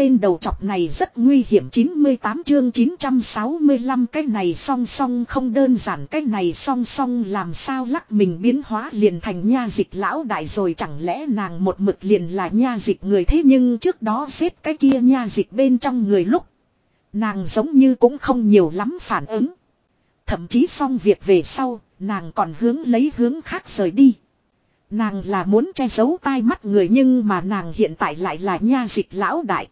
tên đầu chọc này rất nguy hiểm 98 chương 965 cái này song song không đơn giản cái này song song làm sao lắc mình biến hóa liền thành nha dịch lão đại rồi chẳng lẽ nàng một mực liền là nha dịch người thế nhưng trước đó xếp cái kia nha dịch bên trong người lúc. Nàng giống như cũng không nhiều lắm phản ứng. Thậm chí xong việc về sau, nàng còn hướng lấy hướng khác rời đi. Nàng là muốn che giấu tai mắt người nhưng mà nàng hiện tại lại là nha dịch lão đại.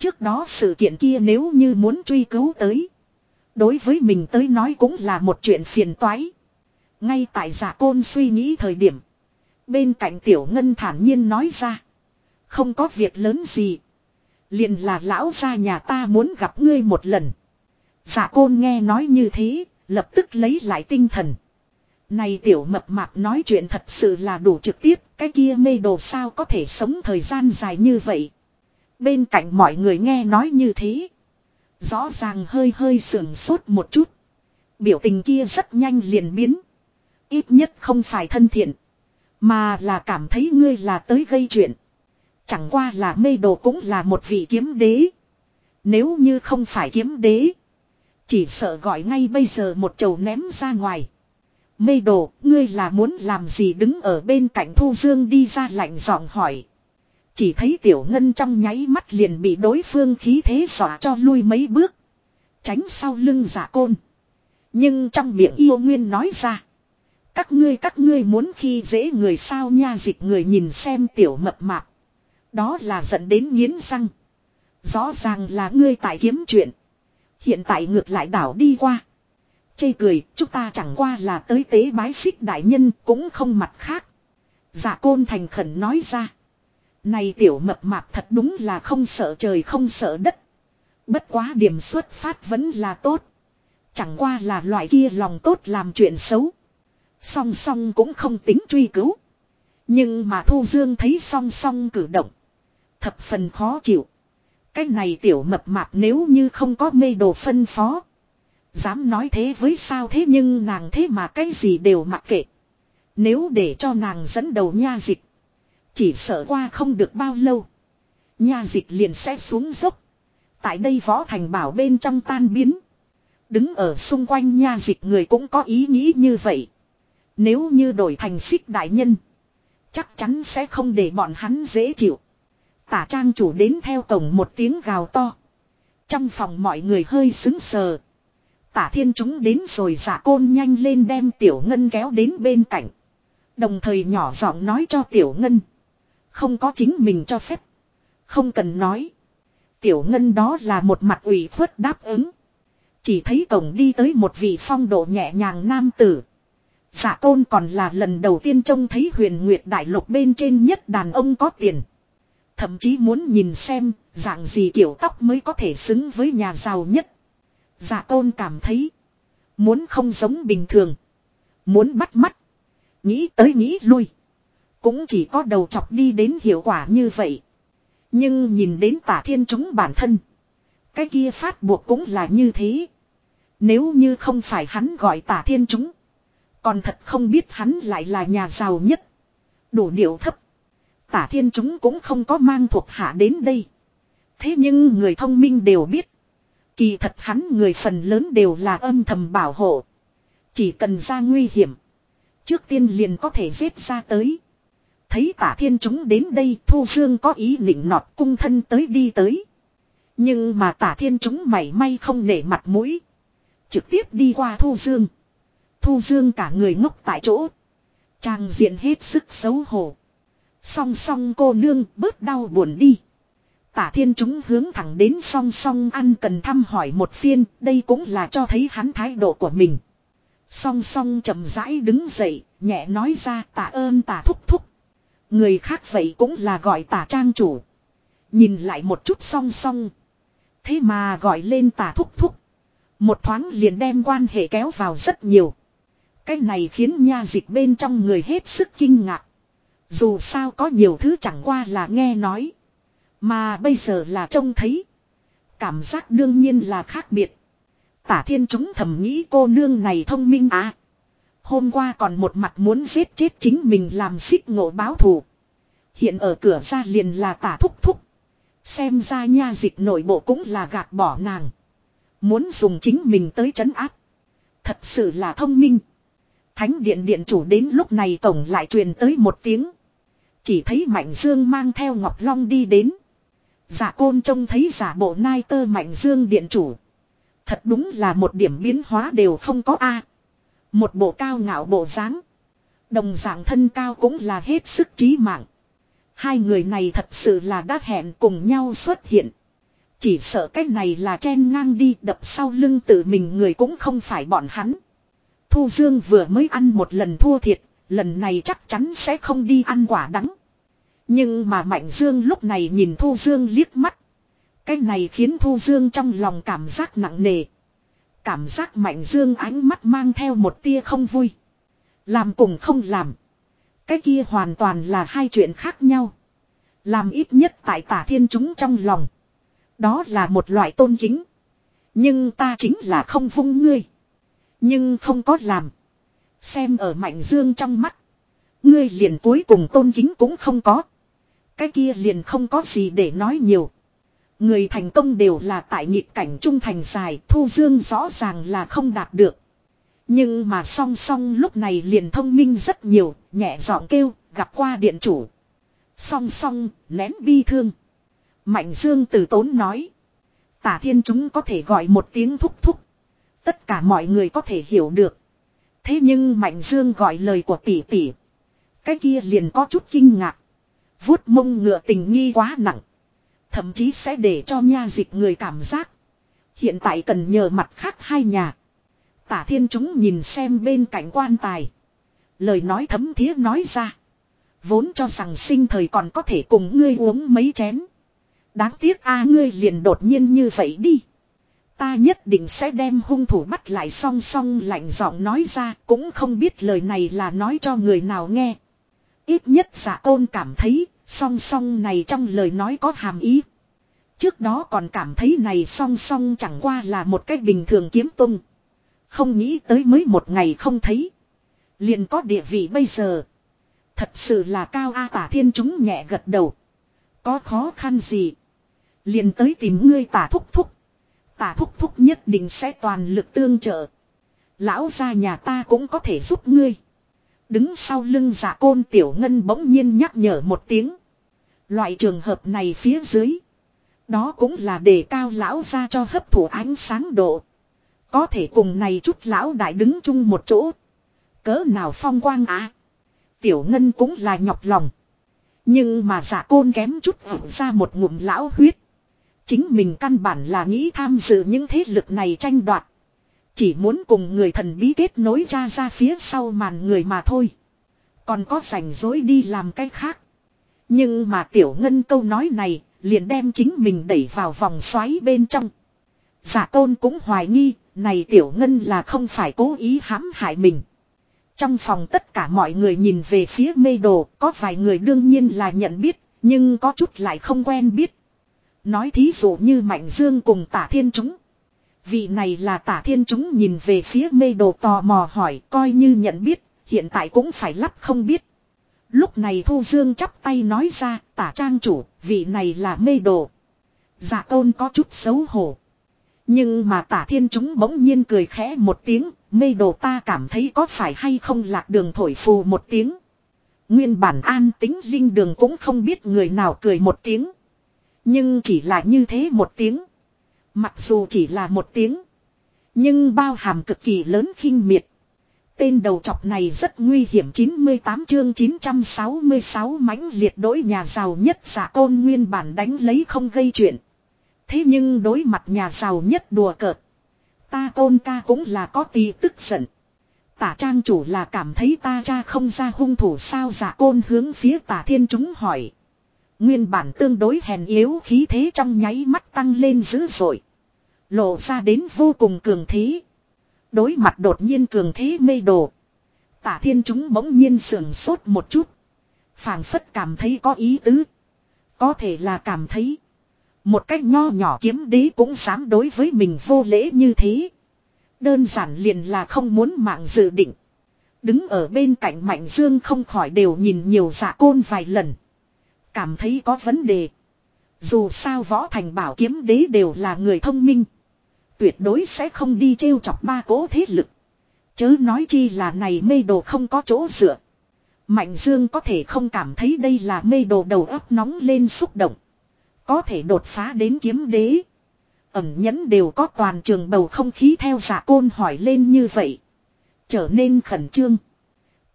Trước đó sự kiện kia nếu như muốn truy cứu tới. Đối với mình tới nói cũng là một chuyện phiền toái. Ngay tại giả côn suy nghĩ thời điểm. Bên cạnh tiểu ngân thản nhiên nói ra. Không có việc lớn gì. Liền là lão gia nhà ta muốn gặp ngươi một lần. Giả côn nghe nói như thế, lập tức lấy lại tinh thần. Này tiểu mập mạp nói chuyện thật sự là đủ trực tiếp, cái kia mê đồ sao có thể sống thời gian dài như vậy. Bên cạnh mọi người nghe nói như thế. Rõ ràng hơi hơi sườn sốt một chút. Biểu tình kia rất nhanh liền biến. Ít nhất không phải thân thiện. Mà là cảm thấy ngươi là tới gây chuyện. Chẳng qua là mê đồ cũng là một vị kiếm đế. Nếu như không phải kiếm đế. Chỉ sợ gọi ngay bây giờ một chầu ném ra ngoài. Mê đồ, ngươi là muốn làm gì đứng ở bên cạnh Thu Dương đi ra lạnh giọng hỏi. Chỉ thấy tiểu ngân trong nháy mắt liền bị đối phương khí thế xỏa cho lui mấy bước. Tránh sau lưng giả côn. Nhưng trong miệng yêu nguyên nói ra. Các ngươi các ngươi muốn khi dễ người sao nha dịch người nhìn xem tiểu mập mạp. Đó là dẫn đến nghiến răng. Rõ ràng là ngươi tại kiếm chuyện. Hiện tại ngược lại đảo đi qua. Chê cười, chúng ta chẳng qua là tới tế bái xích đại nhân cũng không mặt khác. giả côn thành khẩn nói ra. Này tiểu mập mạp thật đúng là không sợ trời không sợ đất. Bất quá điểm xuất phát vẫn là tốt. Chẳng qua là loại kia lòng tốt làm chuyện xấu. Song song cũng không tính truy cứu. Nhưng mà Thu Dương thấy song song cử động. Thập phần khó chịu. Cái này tiểu mập mạp nếu như không có mê đồ phân phó. Dám nói thế với sao thế nhưng nàng thế mà cái gì đều mặc kệ. Nếu để cho nàng dẫn đầu nha dịch. Chỉ sợ qua không được bao lâu. Nha dịch liền sẽ xuống dốc. Tại đây võ thành bảo bên trong tan biến. Đứng ở xung quanh nha dịch người cũng có ý nghĩ như vậy. Nếu như đổi thành xích đại nhân. Chắc chắn sẽ không để bọn hắn dễ chịu. Tả trang chủ đến theo cổng một tiếng gào to. Trong phòng mọi người hơi xứng sờ. Tả thiên chúng đến rồi giả côn nhanh lên đem tiểu ngân kéo đến bên cạnh. Đồng thời nhỏ giọng nói cho tiểu ngân. Không có chính mình cho phép. Không cần nói. Tiểu ngân đó là một mặt ủy khuất đáp ứng. Chỉ thấy cổng đi tới một vị phong độ nhẹ nhàng nam tử. Giả tôn còn là lần đầu tiên trông thấy huyền nguyệt đại lục bên trên nhất đàn ông có tiền. Thậm chí muốn nhìn xem, dạng gì kiểu tóc mới có thể xứng với nhà giàu nhất. Giả tôn cảm thấy. Muốn không giống bình thường. Muốn bắt mắt. Nghĩ tới nghĩ lui. Cũng chỉ có đầu chọc đi đến hiệu quả như vậy. Nhưng nhìn đến tả thiên chúng bản thân. Cái kia phát buộc cũng là như thế. Nếu như không phải hắn gọi tả thiên chúng. Còn thật không biết hắn lại là nhà giàu nhất. Đủ điệu thấp. Tả thiên chúng cũng không có mang thuộc hạ đến đây. Thế nhưng người thông minh đều biết. Kỳ thật hắn người phần lớn đều là âm thầm bảo hộ. Chỉ cần ra nguy hiểm. Trước tiên liền có thể giết ra tới. Thấy tả thiên chúng đến đây Thu Dương có ý nịnh nọt cung thân tới đi tới. Nhưng mà tả thiên chúng mảy may không nể mặt mũi. Trực tiếp đi qua Thu Dương. Thu Dương cả người ngốc tại chỗ. Trang diện hết sức xấu hổ. Song song cô nương bớt đau buồn đi. Tả thiên chúng hướng thẳng đến song song ăn cần thăm hỏi một phiên, đây cũng là cho thấy hắn thái độ của mình. Song song chậm rãi đứng dậy, nhẹ nói ra tạ ơn tả thúc thúc. Người khác vậy cũng là gọi tả trang chủ. Nhìn lại một chút song song. Thế mà gọi lên tả thúc thúc. Một thoáng liền đem quan hệ kéo vào rất nhiều. Cái này khiến nha dịch bên trong người hết sức kinh ngạc. Dù sao có nhiều thứ chẳng qua là nghe nói. Mà bây giờ là trông thấy. Cảm giác đương nhiên là khác biệt. Tả thiên chúng thầm nghĩ cô nương này thông minh à. Hôm qua còn một mặt muốn giết chết chính mình làm xích ngộ báo thù. Hiện ở cửa ra liền là tả thúc thúc. Xem ra nha dịch nội bộ cũng là gạt bỏ nàng. Muốn dùng chính mình tới trấn áp. Thật sự là thông minh. Thánh điện điện chủ đến lúc này tổng lại truyền tới một tiếng. Chỉ thấy Mạnh Dương mang theo Ngọc Long đi đến. Giả côn trông thấy giả bộ nai tơ Mạnh Dương điện chủ. Thật đúng là một điểm biến hóa đều không có a. Một bộ cao ngạo bộ dáng, Đồng dạng thân cao cũng là hết sức trí mạng. Hai người này thật sự là đã hẹn cùng nhau xuất hiện. Chỉ sợ cái này là chen ngang đi đập sau lưng tự mình người cũng không phải bọn hắn. Thu Dương vừa mới ăn một lần thua thiệt, lần này chắc chắn sẽ không đi ăn quả đắng. Nhưng mà Mạnh Dương lúc này nhìn Thu Dương liếc mắt. Cái này khiến Thu Dương trong lòng cảm giác nặng nề. Cảm giác Mạnh Dương ánh mắt mang theo một tia không vui. Làm cùng không làm. Cái kia hoàn toàn là hai chuyện khác nhau. Làm ít nhất tại tả thiên chúng trong lòng. Đó là một loại tôn kính. Nhưng ta chính là không vung ngươi. Nhưng không có làm. Xem ở Mạnh Dương trong mắt. Ngươi liền cuối cùng tôn kính cũng không có. Cái kia liền không có gì để nói nhiều. Người thành công đều là tại nhịp cảnh trung thành dài, Thu Dương rõ ràng là không đạt được. Nhưng mà song song lúc này liền thông minh rất nhiều, nhẹ giọng kêu, gặp qua điện chủ. Song song, nén bi thương. Mạnh Dương từ tốn nói. Tả thiên chúng có thể gọi một tiếng thúc thúc. Tất cả mọi người có thể hiểu được. Thế nhưng Mạnh Dương gọi lời của tỷ tỷ. Cái kia liền có chút kinh ngạc. vuốt mông ngựa tình nghi quá nặng. Thậm chí sẽ để cho nha dịch người cảm giác. Hiện tại cần nhờ mặt khác hai nhà. Tả thiên chúng nhìn xem bên cạnh quan tài. Lời nói thấm thía nói ra. Vốn cho rằng sinh thời còn có thể cùng ngươi uống mấy chén. Đáng tiếc a, ngươi liền đột nhiên như vậy đi. Ta nhất định sẽ đem hung thủ bắt lại song song lạnh giọng nói ra, cũng không biết lời này là nói cho người nào nghe. Ít nhất giả côn cảm thấy song song này trong lời nói có hàm ý. Trước đó còn cảm thấy này song song chẳng qua là một cách bình thường kiếm tung. Không nghĩ tới mới một ngày không thấy. Liền có địa vị bây giờ. Thật sự là cao A tả thiên chúng nhẹ gật đầu. Có khó khăn gì. Liền tới tìm ngươi tả thúc thúc. Tả thúc thúc nhất định sẽ toàn lực tương trợ. Lão gia nhà ta cũng có thể giúp ngươi. Đứng sau lưng giả côn tiểu ngân bỗng nhiên nhắc nhở một tiếng. Loại trường hợp này phía dưới. Đó cũng là để cao lão ra cho hấp thụ ánh sáng độ. Có thể cùng này chút lão đại đứng chung một chỗ. Cỡ nào phong quang á. Tiểu ngân cũng là nhọc lòng. Nhưng mà giả côn kém chút vụn ra một ngụm lão huyết. Chính mình căn bản là nghĩ tham dự những thế lực này tranh đoạt. Chỉ muốn cùng người thần bí kết nối ra ra phía sau màn người mà thôi. Còn có rảnh rối đi làm cái khác. Nhưng mà tiểu ngân câu nói này liền đem chính mình đẩy vào vòng xoáy bên trong. Giả tôn cũng hoài nghi, này tiểu ngân là không phải cố ý hãm hại mình. Trong phòng tất cả mọi người nhìn về phía mê đồ, có vài người đương nhiên là nhận biết, nhưng có chút lại không quen biết. Nói thí dụ như Mạnh Dương cùng tả thiên chúng. Vị này là tả thiên chúng nhìn về phía mê đồ tò mò hỏi coi như nhận biết, hiện tại cũng phải lắp không biết. Lúc này Thu Dương chắp tay nói ra tả trang chủ, vị này là mê đồ. Giả tôn có chút xấu hổ. Nhưng mà tả thiên chúng bỗng nhiên cười khẽ một tiếng, mê đồ ta cảm thấy có phải hay không lạc đường thổi phù một tiếng. Nguyên bản an tính linh đường cũng không biết người nào cười một tiếng. Nhưng chỉ là như thế một tiếng. Mặc dù chỉ là một tiếng. Nhưng bao hàm cực kỳ lớn khinh miệt. Tên đầu chọc này rất nguy hiểm 98 chương 966 mãnh liệt đối nhà giàu nhất giả côn nguyên bản đánh lấy không gây chuyện. Thế nhưng đối mặt nhà giàu nhất đùa cợt. Ta côn ca cũng là có tí tức giận. Tả trang chủ là cảm thấy ta cha không ra hung thủ sao giả côn hướng phía tả thiên chúng hỏi. Nguyên bản tương đối hèn yếu khí thế trong nháy mắt tăng lên dữ dội. Lộ ra đến vô cùng cường thế. Đối mặt đột nhiên cường thế mê đồ. Tả thiên chúng bỗng nhiên sườn sốt một chút. phảng phất cảm thấy có ý tứ. Có thể là cảm thấy. Một cách nho nhỏ kiếm đế cũng dám đối với mình vô lễ như thế. Đơn giản liền là không muốn mạng dự định. Đứng ở bên cạnh Mạnh Dương không khỏi đều nhìn nhiều giả côn vài lần. Cảm thấy có vấn đề. Dù sao võ thành bảo kiếm đế đều là người thông minh. Tuyệt đối sẽ không đi trêu chọc ba cố thế lực. Chớ nói chi là này mê đồ không có chỗ dựa. Mạnh Dương có thể không cảm thấy đây là mê đồ đầu óc nóng lên xúc động. Có thể đột phá đến kiếm đế. Ẩm nhẫn đều có toàn trường bầu không khí theo giả côn hỏi lên như vậy. Trở nên khẩn trương.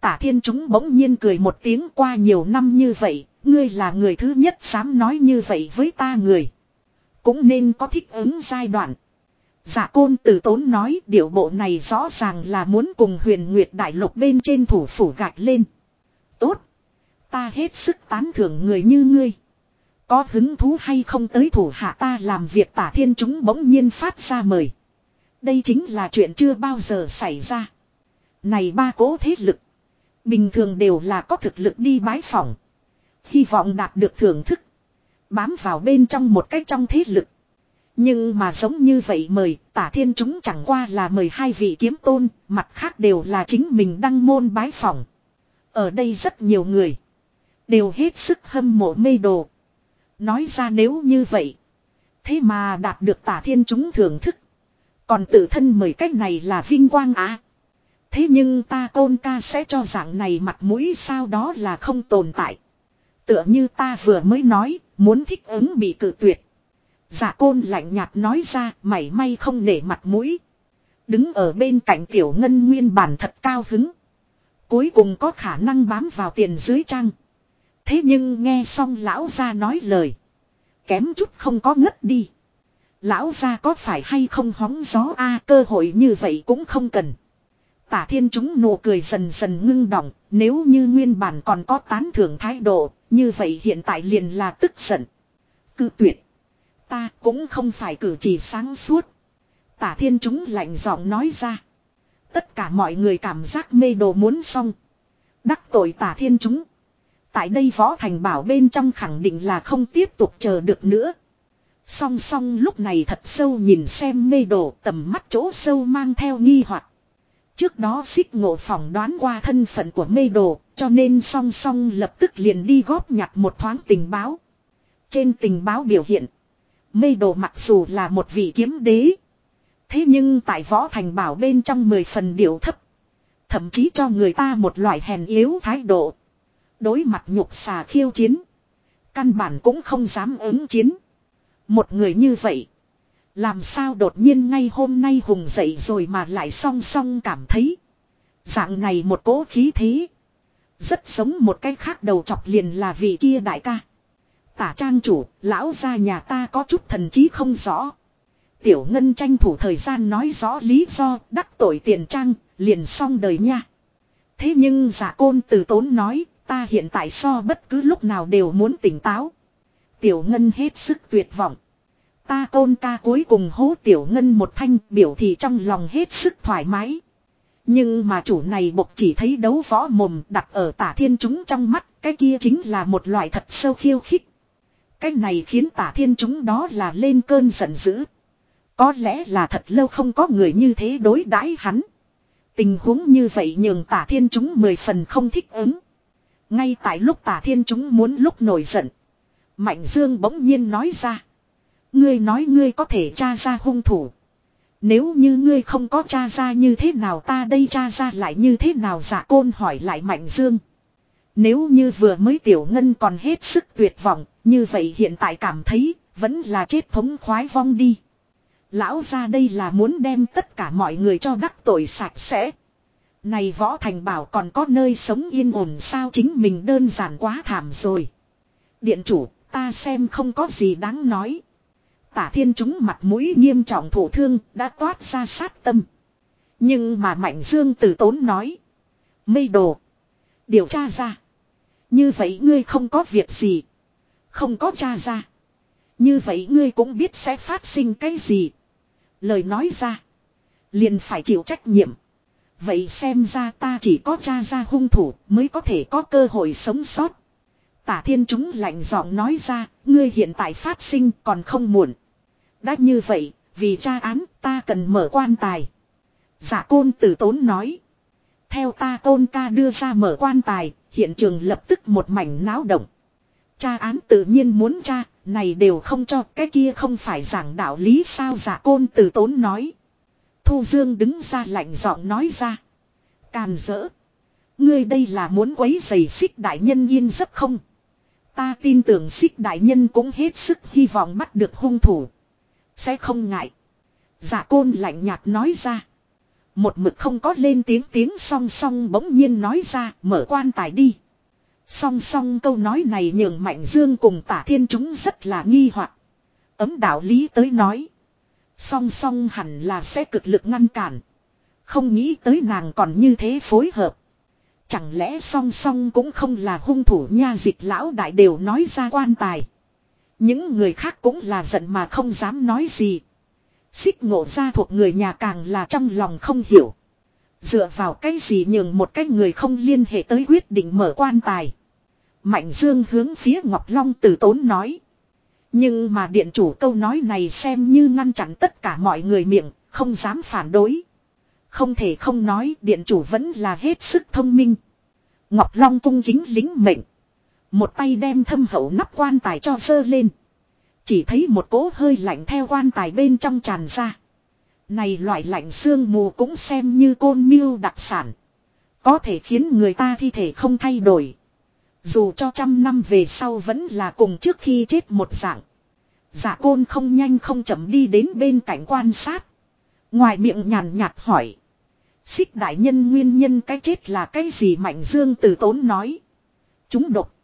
Tả thiên chúng bỗng nhiên cười một tiếng qua nhiều năm như vậy. Ngươi là người thứ nhất dám nói như vậy với ta người. Cũng nên có thích ứng giai đoạn. Dạ côn tử tốn nói, điệu bộ này rõ ràng là muốn cùng huyền nguyệt đại lục bên trên thủ phủ gạch lên. Tốt. Ta hết sức tán thưởng người như ngươi. Có hứng thú hay không tới thủ hạ ta làm việc tả thiên chúng bỗng nhiên phát ra mời. Đây chính là chuyện chưa bao giờ xảy ra. Này ba cố thế lực. Bình thường đều là có thực lực đi bái phỏng. Hy vọng đạt được thưởng thức. Bám vào bên trong một cách trong thế lực. Nhưng mà giống như vậy mời tả thiên chúng chẳng qua là mời hai vị kiếm tôn. Mặt khác đều là chính mình đăng môn bái phỏng. Ở đây rất nhiều người. Đều hết sức hâm mộ mê đồ. Nói ra nếu như vậy. Thế mà đạt được tả thiên chúng thưởng thức. Còn tự thân mời cách này là vinh quang á. Thế nhưng ta tôn ca sẽ cho dạng này mặt mũi sao đó là không tồn tại. Tựa như ta vừa mới nói, muốn thích ứng bị cự tuyệt. Giả côn lạnh nhạt nói ra, mảy may không nể mặt mũi. Đứng ở bên cạnh tiểu ngân nguyên bản thật cao hứng. Cuối cùng có khả năng bám vào tiền dưới trang. Thế nhưng nghe xong lão gia nói lời. Kém chút không có ngất đi. Lão gia có phải hay không hóng gió a à, cơ hội như vậy cũng không cần. Tả thiên chúng nụ cười dần dần ngưng động, nếu như nguyên bản còn có tán thưởng thái độ, như vậy hiện tại liền là tức giận. Cự tuyệt. Ta cũng không phải cử chỉ sáng suốt. Tả thiên chúng lạnh giọng nói ra. Tất cả mọi người cảm giác mê đồ muốn xong. Đắc tội tả thiên chúng. Tại đây võ thành bảo bên trong khẳng định là không tiếp tục chờ được nữa. Song song lúc này thật sâu nhìn xem mê đồ tầm mắt chỗ sâu mang theo nghi hoặc Trước đó xích ngộ phỏng đoán qua thân phận của mê đồ, cho nên song song lập tức liền đi góp nhặt một thoáng tình báo. Trên tình báo biểu hiện, mê đồ mặc dù là một vị kiếm đế. Thế nhưng tại võ thành bảo bên trong mười phần điệu thấp. Thậm chí cho người ta một loại hèn yếu thái độ. Đối mặt nhục xà khiêu chiến. Căn bản cũng không dám ứng chiến. Một người như vậy. Làm sao đột nhiên ngay hôm nay hùng dậy rồi mà lại song song cảm thấy. Dạng này một cố khí thế. Rất giống một cái khác đầu chọc liền là vị kia đại ca. Tả trang chủ, lão gia nhà ta có chút thần trí không rõ. Tiểu Ngân tranh thủ thời gian nói rõ lý do đắc tội tiền trang, liền xong đời nha. Thế nhưng giả côn từ tốn nói, ta hiện tại so bất cứ lúc nào đều muốn tỉnh táo. Tiểu Ngân hết sức tuyệt vọng. Ta côn ca cuối cùng hố Tiểu Ngân một thanh biểu thị trong lòng hết sức thoải mái. Nhưng mà chủ này bộc chỉ thấy đấu võ mồm đặt ở tả thiên chúng trong mắt, cái kia chính là một loại thật sâu khiêu khích. Cái này khiến tả thiên chúng đó là lên cơn giận dữ. Có lẽ là thật lâu không có người như thế đối đãi hắn. Tình huống như vậy nhường tả thiên chúng mười phần không thích ứng. Ngay tại lúc tả thiên chúng muốn lúc nổi giận. Mạnh Dương bỗng nhiên nói ra. Ngươi nói ngươi có thể tra ra hung thủ. Nếu như ngươi không có tra ra như thế nào ta đây tra ra lại như thế nào giả côn hỏi lại Mạnh Dương. Nếu như vừa mới tiểu ngân còn hết sức tuyệt vọng, như vậy hiện tại cảm thấy, vẫn là chết thống khoái vong đi. Lão ra đây là muốn đem tất cả mọi người cho đắc tội sạch sẽ. Này võ thành bảo còn có nơi sống yên ổn sao chính mình đơn giản quá thảm rồi. Điện chủ, ta xem không có gì đáng nói. Tả thiên chúng mặt mũi nghiêm trọng thổ thương đã toát ra sát tâm. Nhưng mà Mạnh Dương từ tốn nói. Mây đồ. Điều tra ra. Như vậy ngươi không có việc gì. Không có cha ra. Như vậy ngươi cũng biết sẽ phát sinh cái gì. Lời nói ra. Liền phải chịu trách nhiệm. Vậy xem ra ta chỉ có cha ra hung thủ mới có thể có cơ hội sống sót. Tả thiên chúng lạnh giọng nói ra, ngươi hiện tại phát sinh còn không muộn. Đã như vậy, vì tra án ta cần mở quan tài. Giả côn tử tốn nói. Theo ta tôn ca đưa ra mở quan tài, hiện trường lập tức một mảnh náo động. Tra án tự nhiên muốn tra, này đều không cho cái kia không phải giảng đạo lý sao giả côn từ tốn nói. Thu Dương đứng ra lạnh giọng nói ra. Càn rỡ. Ngươi đây là muốn quấy giày xích đại nhân yên giấc không? Ta tin tưởng xích đại nhân cũng hết sức hy vọng bắt được hung thủ. Sẽ không ngại. Giả côn lạnh nhạt nói ra. Một mực không có lên tiếng tiếng song song bỗng nhiên nói ra, mở quan tài đi. Song song câu nói này nhường Mạnh Dương cùng tả thiên chúng rất là nghi hoặc Ấm đạo lý tới nói. Song song hẳn là sẽ cực lực ngăn cản. Không nghĩ tới nàng còn như thế phối hợp. Chẳng lẽ song song cũng không là hung thủ nha dịch lão đại đều nói ra quan tài. Những người khác cũng là giận mà không dám nói gì. Xích ngộ ra thuộc người nhà càng là trong lòng không hiểu. Dựa vào cái gì nhường một cái người không liên hệ tới quyết định mở quan tài. Mạnh Dương hướng phía Ngọc Long từ tốn nói. Nhưng mà điện chủ câu nói này xem như ngăn chặn tất cả mọi người miệng, không dám phản đối. Không thể không nói điện chủ vẫn là hết sức thông minh. Ngọc Long cung chính lính mệnh. Một tay đem thâm hậu nắp quan tài cho sơ lên. Chỉ thấy một cỗ hơi lạnh theo quan tài bên trong tràn ra. Này loại lạnh xương mù cũng xem như côn miêu đặc sản. Có thể khiến người ta thi thể không thay đổi. Dù cho trăm năm về sau vẫn là cùng trước khi chết một dạng. Giả côn không nhanh không chậm đi đến bên cạnh quan sát. Ngoài miệng nhàn nhạt hỏi. Xích đại nhân nguyên nhân cái chết là cái gì Mạnh Dương từ tốn nói. Chúng độc.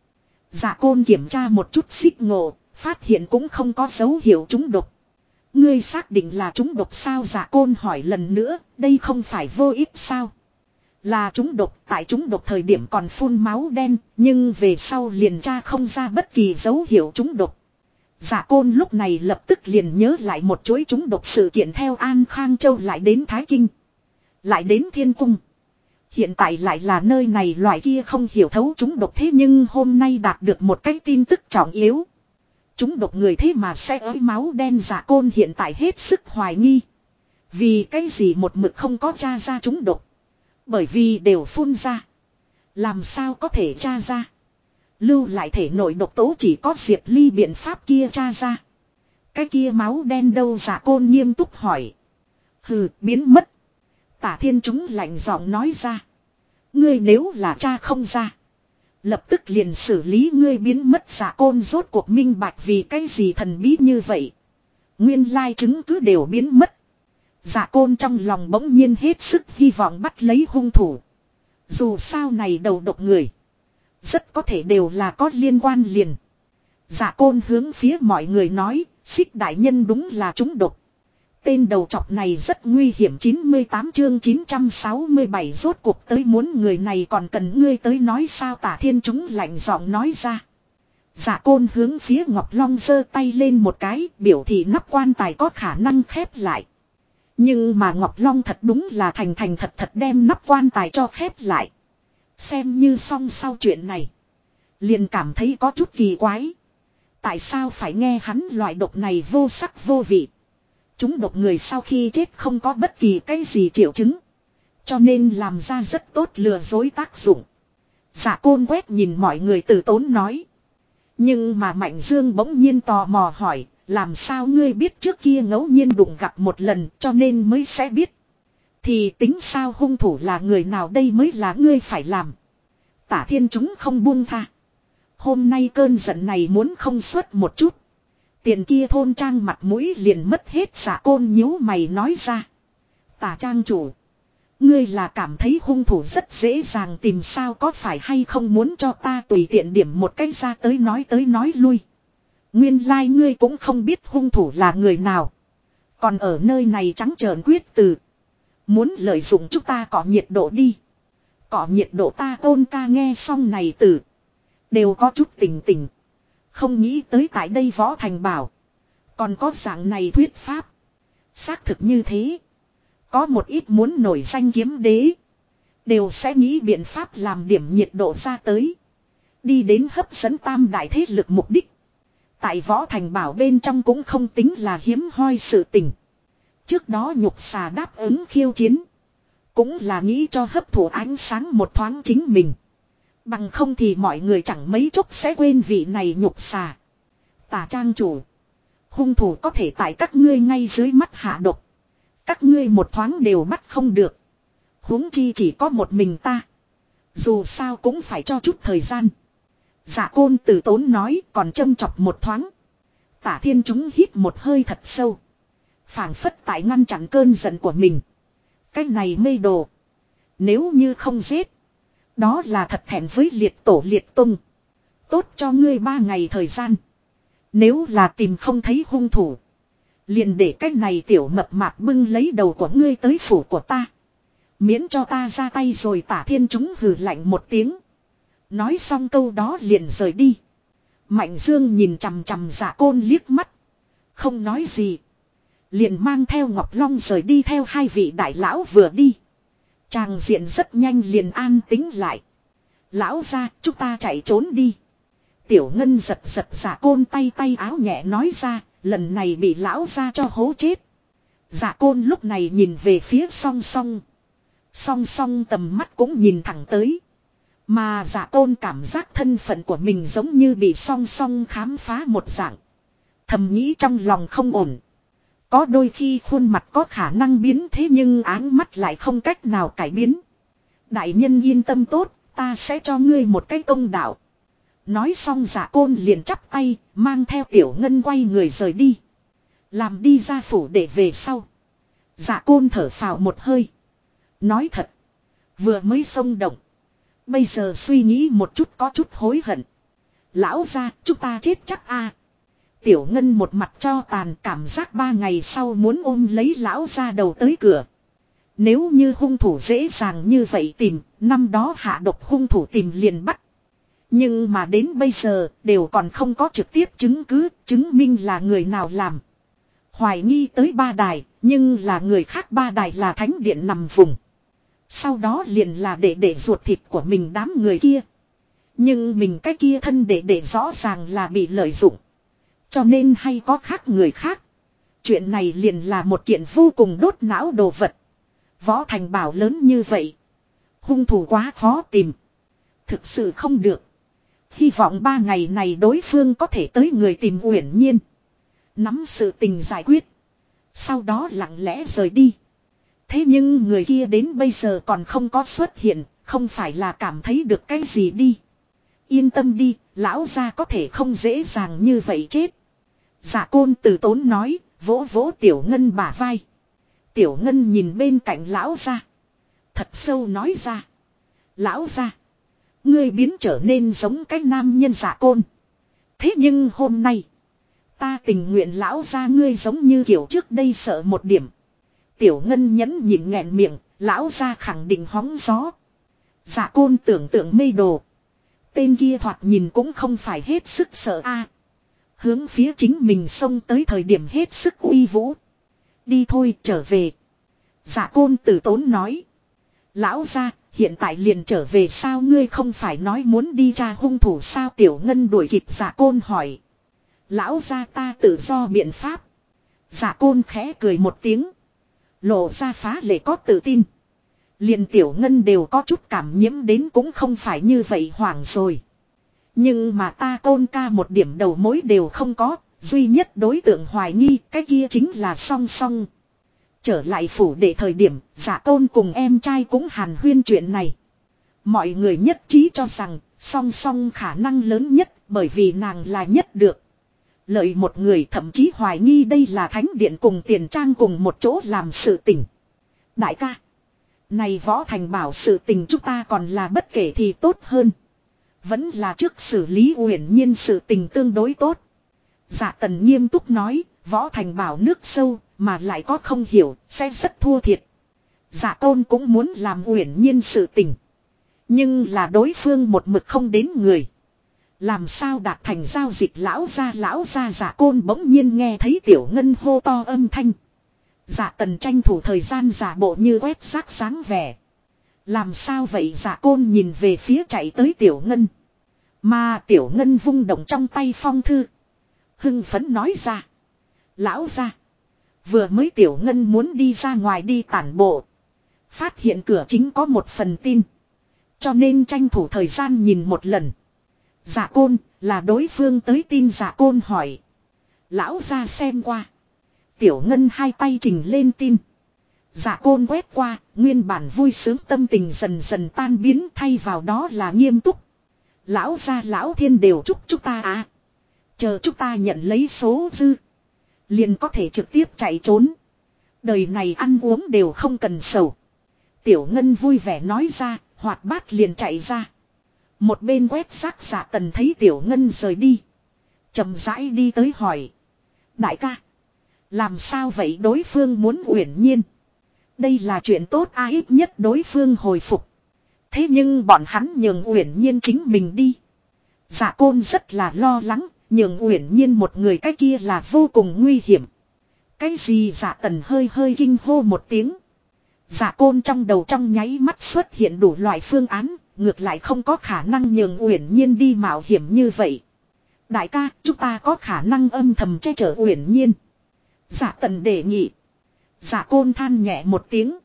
Giả côn kiểm tra một chút xích ngộ, phát hiện cũng không có dấu hiệu chúng độc. Ngươi xác định là chúng độc sao giả côn hỏi lần nữa, đây không phải vô ích sao. Là chúng độc, tại chúng độc thời điểm còn phun máu đen, nhưng về sau liền tra không ra bất kỳ dấu hiệu chúng độc. Giả côn lúc này lập tức liền nhớ lại một chuỗi chúng độc sự kiện theo An Khang Châu lại đến Thái Kinh. Lại đến Thiên Cung. Hiện tại lại là nơi này loại kia không hiểu thấu chúng độc thế nhưng hôm nay đạt được một cái tin tức trọng yếu. Chúng độc người thế mà sẽ ới máu đen giả côn hiện tại hết sức hoài nghi. Vì cái gì một mực không có tra ra chúng độc. Bởi vì đều phun ra. Làm sao có thể tra ra. Lưu lại thể nội độc tố chỉ có diệt ly biện pháp kia tra ra. Cái kia máu đen đâu giả côn nghiêm túc hỏi. Hừ, biến mất. Tả thiên chúng lạnh giọng nói ra. Ngươi nếu là cha không ra. Lập tức liền xử lý ngươi biến mất giả côn rốt cuộc minh bạch vì cái gì thần bí như vậy. Nguyên lai chứng cứ đều biến mất. Giả côn trong lòng bỗng nhiên hết sức hy vọng bắt lấy hung thủ. Dù sao này đầu độc người. Rất có thể đều là có liên quan liền. Giả côn hướng phía mọi người nói, xích đại nhân đúng là chúng độc. Tên đầu trọc này rất nguy hiểm 98 chương 967 rốt cuộc tới muốn người này còn cần ngươi tới nói sao tả thiên chúng lạnh giọng nói ra. Giả côn hướng phía Ngọc Long giơ tay lên một cái, biểu thị nắp quan tài có khả năng khép lại. Nhưng mà Ngọc Long thật đúng là thành thành thật thật đem nắp quan tài cho khép lại. Xem như xong sau chuyện này. Liền cảm thấy có chút kỳ quái. Tại sao phải nghe hắn loại độc này vô sắc vô vị. Chúng độc người sau khi chết không có bất kỳ cái gì triệu chứng. Cho nên làm ra rất tốt lừa dối tác dụng. Giả côn quét nhìn mọi người từ tốn nói. Nhưng mà Mạnh Dương bỗng nhiên tò mò hỏi, làm sao ngươi biết trước kia ngẫu nhiên đụng gặp một lần cho nên mới sẽ biết. Thì tính sao hung thủ là người nào đây mới là ngươi phải làm. Tả thiên chúng không buông tha. Hôm nay cơn giận này muốn không xuất một chút. Tiền kia thôn trang mặt mũi liền mất hết xả côn nhíu mày nói ra. Tả trang chủ. Ngươi là cảm thấy hung thủ rất dễ dàng tìm sao có phải hay không muốn cho ta tùy tiện điểm một cái ra tới nói tới nói lui. Nguyên lai like ngươi cũng không biết hung thủ là người nào. Còn ở nơi này trắng trợn quyết từ. Muốn lợi dụng chúng ta có nhiệt độ đi. Có nhiệt độ ta tôn ca nghe xong này từ. Đều có chút tình tình. Không nghĩ tới tại đây võ thành bảo. Còn có dạng này thuyết pháp. Xác thực như thế. Có một ít muốn nổi danh kiếm đế. Đều sẽ nghĩ biện pháp làm điểm nhiệt độ ra tới. Đi đến hấp dẫn tam đại thế lực mục đích. Tại võ thành bảo bên trong cũng không tính là hiếm hoi sự tình. Trước đó nhục xà đáp ứng khiêu chiến. Cũng là nghĩ cho hấp thụ ánh sáng một thoáng chính mình. Bằng không thì mọi người chẳng mấy chốc sẽ quên vị này nhục xà. Tả trang chủ. Hung thủ có thể tại các ngươi ngay dưới mắt hạ độc. Các ngươi một thoáng đều bắt không được. huống chi chỉ có một mình ta. Dù sao cũng phải cho chút thời gian. Dạ côn từ tốn nói còn châm chọc một thoáng. Tả thiên chúng hít một hơi thật sâu. phảng phất tại ngăn chặn cơn giận của mình. Cái này mê đồ. Nếu như không giết. Đó là thật thẹn với liệt tổ liệt tung. Tốt cho ngươi ba ngày thời gian. Nếu là tìm không thấy hung thủ. Liền để cách này tiểu mập mạp bưng lấy đầu của ngươi tới phủ của ta. Miễn cho ta ra tay rồi tả thiên chúng hừ lạnh một tiếng. Nói xong câu đó liền rời đi. Mạnh dương nhìn chằm chằm giả côn liếc mắt. Không nói gì. Liền mang theo Ngọc Long rời đi theo hai vị đại lão vừa đi. Tràng diện rất nhanh liền an tính lại. Lão ra chúng ta chạy trốn đi. Tiểu Ngân giật giật giả côn tay tay áo nhẹ nói ra. Lần này bị lão ra cho hố chết. Giả côn lúc này nhìn về phía song song. Song song tầm mắt cũng nhìn thẳng tới. Mà giả côn cảm giác thân phận của mình giống như bị song song khám phá một dạng. Thầm nghĩ trong lòng không ổn. Có đôi khi khuôn mặt có khả năng biến thế nhưng áng mắt lại không cách nào cải biến. Đại nhân yên tâm tốt, ta sẽ cho ngươi một cái công đạo. Nói xong giả côn liền chắp tay, mang theo tiểu ngân quay người rời đi. Làm đi ra phủ để về sau. Giả côn thở phào một hơi. Nói thật. Vừa mới xông động. Bây giờ suy nghĩ một chút có chút hối hận. Lão ra, chúng ta chết chắc a. Tiểu Ngân một mặt cho tàn cảm giác ba ngày sau muốn ôm lấy lão ra đầu tới cửa. Nếu như hung thủ dễ dàng như vậy tìm, năm đó hạ độc hung thủ tìm liền bắt. Nhưng mà đến bây giờ, đều còn không có trực tiếp chứng cứ, chứng minh là người nào làm. Hoài nghi tới ba đài, nhưng là người khác ba đài là thánh điện nằm vùng. Sau đó liền là để để ruột thịt của mình đám người kia. Nhưng mình cái kia thân để để rõ ràng là bị lợi dụng. Cho nên hay có khác người khác. Chuyện này liền là một kiện vô cùng đốt não đồ vật. Võ thành bảo lớn như vậy. Hung thủ quá khó tìm. Thực sự không được. Hy vọng ba ngày này đối phương có thể tới người tìm uyển nhiên. Nắm sự tình giải quyết. Sau đó lặng lẽ rời đi. Thế nhưng người kia đến bây giờ còn không có xuất hiện, không phải là cảm thấy được cái gì đi. Yên tâm đi, lão gia có thể không dễ dàng như vậy chết. Giả côn từ tốn nói, vỗ vỗ tiểu ngân bả vai. Tiểu ngân nhìn bên cạnh lão gia. Thật sâu nói ra. Lão gia. Ngươi biến trở nên giống cái nam nhân giả côn. Thế nhưng hôm nay. Ta tình nguyện lão gia ngươi giống như kiểu trước đây sợ một điểm. Tiểu ngân nhẫn nhịn nghẹn miệng, lão gia khẳng định hóng gió. Giả côn tưởng tượng mê đồ. Tên kia thoạt nhìn cũng không phải hết sức sợ a. Hướng phía chính mình xông tới thời điểm hết sức uy vũ. Đi thôi, trở về. Giả côn tử tốn nói. Lão ra hiện tại liền trở về sao ngươi không phải nói muốn đi tra hung thủ sao tiểu ngân đuổi kịp giả côn hỏi. Lão ra ta tự do biện pháp. Giả côn khẽ cười một tiếng. Lộ ra phá lệ có tự tin. Liền tiểu ngân đều có chút cảm nhiễm đến cũng không phải như vậy hoảng rồi. Nhưng mà ta côn ca một điểm đầu mối đều không có, duy nhất đối tượng hoài nghi cái kia chính là song song. Trở lại phủ để thời điểm giả tôn cùng em trai cũng hàn huyên chuyện này. Mọi người nhất trí cho rằng song song khả năng lớn nhất bởi vì nàng là nhất được. Lợi một người thậm chí hoài nghi đây là thánh điện cùng tiền trang cùng một chỗ làm sự tình. Đại ca. Này võ thành bảo sự tình chúng ta còn là bất kể thì tốt hơn. Vẫn là trước xử lý uyển nhiên sự tình tương đối tốt. Dạ tần nghiêm túc nói, võ thành bảo nước sâu, mà lại có không hiểu, sẽ rất thua thiệt. Dạ tôn cũng muốn làm uyển nhiên sự tình. Nhưng là đối phương một mực không đến người. Làm sao đạt thành giao dịch lão ra lão ra giả côn bỗng nhiên nghe thấy tiểu ngân hô to âm thanh. Giả tần tranh thủ thời gian giả bộ như quét rác sáng vẻ. Làm sao vậy giả côn nhìn về phía chạy tới tiểu ngân. Mà tiểu ngân vung động trong tay phong thư. Hưng phấn nói ra. Lão ra. Vừa mới tiểu ngân muốn đi ra ngoài đi tản bộ. Phát hiện cửa chính có một phần tin. Cho nên tranh thủ thời gian nhìn một lần. Dạ côn, Là đối phương tới tin giả côn hỏi. Lão ra xem qua. Tiểu ngân hai tay trình lên tin dạ côn quét qua, nguyên bản vui sướng tâm tình dần dần tan biến thay vào đó là nghiêm túc. Lão gia lão thiên đều chúc chúng ta à. Chờ chúng ta nhận lấy số dư. Liền có thể trực tiếp chạy trốn. Đời này ăn uống đều không cần sầu. Tiểu Ngân vui vẻ nói ra, hoạt bát liền chạy ra. Một bên quét xác giả tần thấy Tiểu Ngân rời đi. chậm rãi đi tới hỏi. Đại ca. Làm sao vậy đối phương muốn uyển nhiên. Đây là chuyện tốt a ít nhất đối phương hồi phục. Thế nhưng bọn hắn nhường uyển nhiên chính mình đi. Giả côn rất là lo lắng, nhường uyển nhiên một người cái kia là vô cùng nguy hiểm. Cái gì giả tần hơi hơi kinh hô một tiếng. Giả côn trong đầu trong nháy mắt xuất hiện đủ loại phương án, ngược lại không có khả năng nhường uyển nhiên đi mạo hiểm như vậy. Đại ca, chúng ta có khả năng âm thầm che chở uyển nhiên. Giả tần đề nghị. Giả côn than nhẹ một tiếng.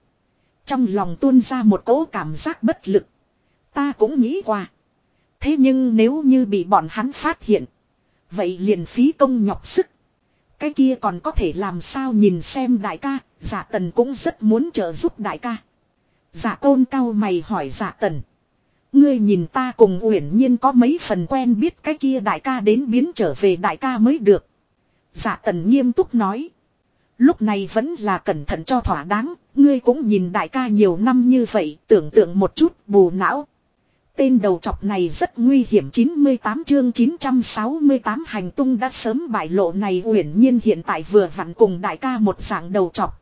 Trong lòng tuôn ra một cỗ cảm giác bất lực. Ta cũng nghĩ qua. Thế nhưng nếu như bị bọn hắn phát hiện. Vậy liền phí công nhọc sức. Cái kia còn có thể làm sao nhìn xem đại ca. Giả tần cũng rất muốn trợ giúp đại ca. Giả tôn cao mày hỏi giả tần. Ngươi nhìn ta cùng uyển nhiên có mấy phần quen biết cái kia đại ca đến biến trở về đại ca mới được. Giả tần nghiêm túc nói. Lúc này vẫn là cẩn thận cho thỏa đáng, ngươi cũng nhìn đại ca nhiều năm như vậy, tưởng tượng một chút bù não. Tên đầu chọc này rất nguy hiểm 98 chương 968 hành tung đã sớm bại lộ này uyển nhiên hiện tại vừa vặn cùng đại ca một dạng đầu chọc.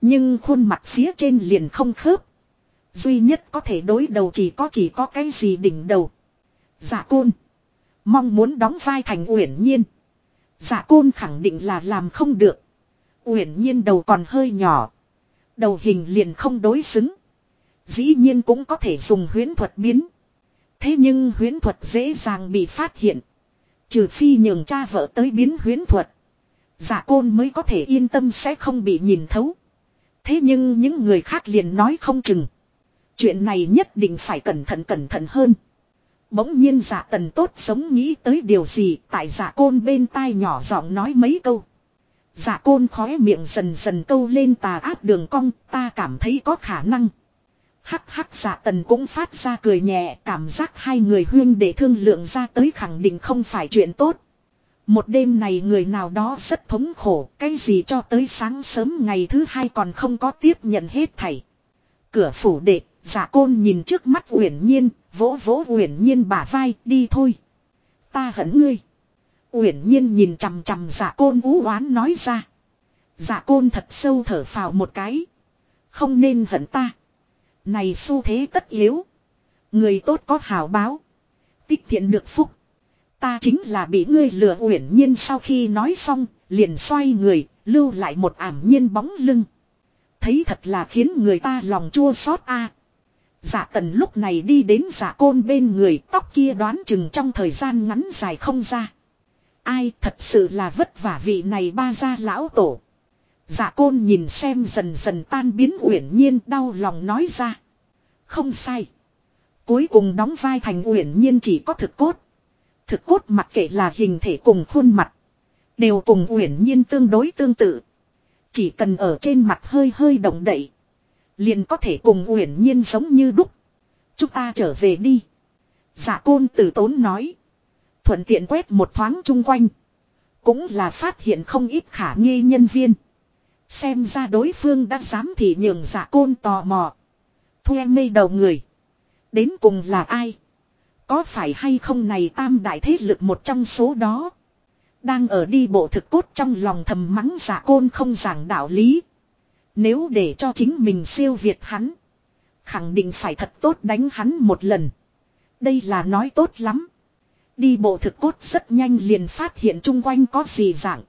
Nhưng khuôn mặt phía trên liền không khớp. Duy nhất có thể đối đầu chỉ có chỉ có cái gì đỉnh đầu. giả côn. Mong muốn đóng vai thành uyển nhiên. giả côn khẳng định là làm không được. Uyển nhiên đầu còn hơi nhỏ. Đầu hình liền không đối xứng. Dĩ nhiên cũng có thể dùng huyễn thuật biến. Thế nhưng huyễn thuật dễ dàng bị phát hiện. Trừ phi nhường cha vợ tới biến huyễn thuật. Giả côn mới có thể yên tâm sẽ không bị nhìn thấu. Thế nhưng những người khác liền nói không chừng. Chuyện này nhất định phải cẩn thận cẩn thận hơn. Bỗng nhiên giả tần tốt sống nghĩ tới điều gì, tại giả côn bên tai nhỏ giọng nói mấy câu dạ côn khóe miệng dần dần câu lên tà áp đường cong ta cảm thấy có khả năng. Hắc hắc dạ tần cũng phát ra cười nhẹ cảm giác hai người huyên để thương lượng ra tới khẳng định không phải chuyện tốt. Một đêm này người nào đó rất thống khổ, cái gì cho tới sáng sớm ngày thứ hai còn không có tiếp nhận hết thảy. Cửa phủ đệ, giả côn nhìn trước mắt uyển nhiên, vỗ vỗ uyển nhiên bả vai, đi thôi. Ta hận ngươi. Uyển nhiên nhìn chằm chằm giả côn ú oán nói ra. Giả côn thật sâu thở phào một cái. Không nên hận ta. Này xu thế tất yếu. Người tốt có hào báo. Tích thiện được phúc. Ta chính là bị ngươi lừa uyển nhiên sau khi nói xong, liền xoay người, lưu lại một ảm nhiên bóng lưng. Thấy thật là khiến người ta lòng chua xót a. Giả tần lúc này đi đến giả côn bên người tóc kia đoán chừng trong thời gian ngắn dài không ra. Ai thật sự là vất vả vị này ba gia lão tổ. Dạ côn nhìn xem dần dần tan biến uyển nhiên đau lòng nói ra. Không sai. Cuối cùng đóng vai thành uyển nhiên chỉ có thực cốt. Thực cốt mặc kệ là hình thể cùng khuôn mặt. Đều cùng uyển nhiên tương đối tương tự. Chỉ cần ở trên mặt hơi hơi động đậy. Liền có thể cùng uyển nhiên giống như đúc. Chúng ta trở về đi. Dạ côn tử tốn nói. Thuận tiện quét một thoáng chung quanh. Cũng là phát hiện không ít khả nghi nhân viên. Xem ra đối phương đã dám thì nhường giả côn tò mò. Thuê mê đầu người. Đến cùng là ai? Có phải hay không này tam đại thế lực một trong số đó? Đang ở đi bộ thực cốt trong lòng thầm mắng giả côn không giảng đạo lý. Nếu để cho chính mình siêu việt hắn. Khẳng định phải thật tốt đánh hắn một lần. Đây là nói tốt lắm. Đi bộ thực cốt rất nhanh liền phát hiện chung quanh có gì dạng.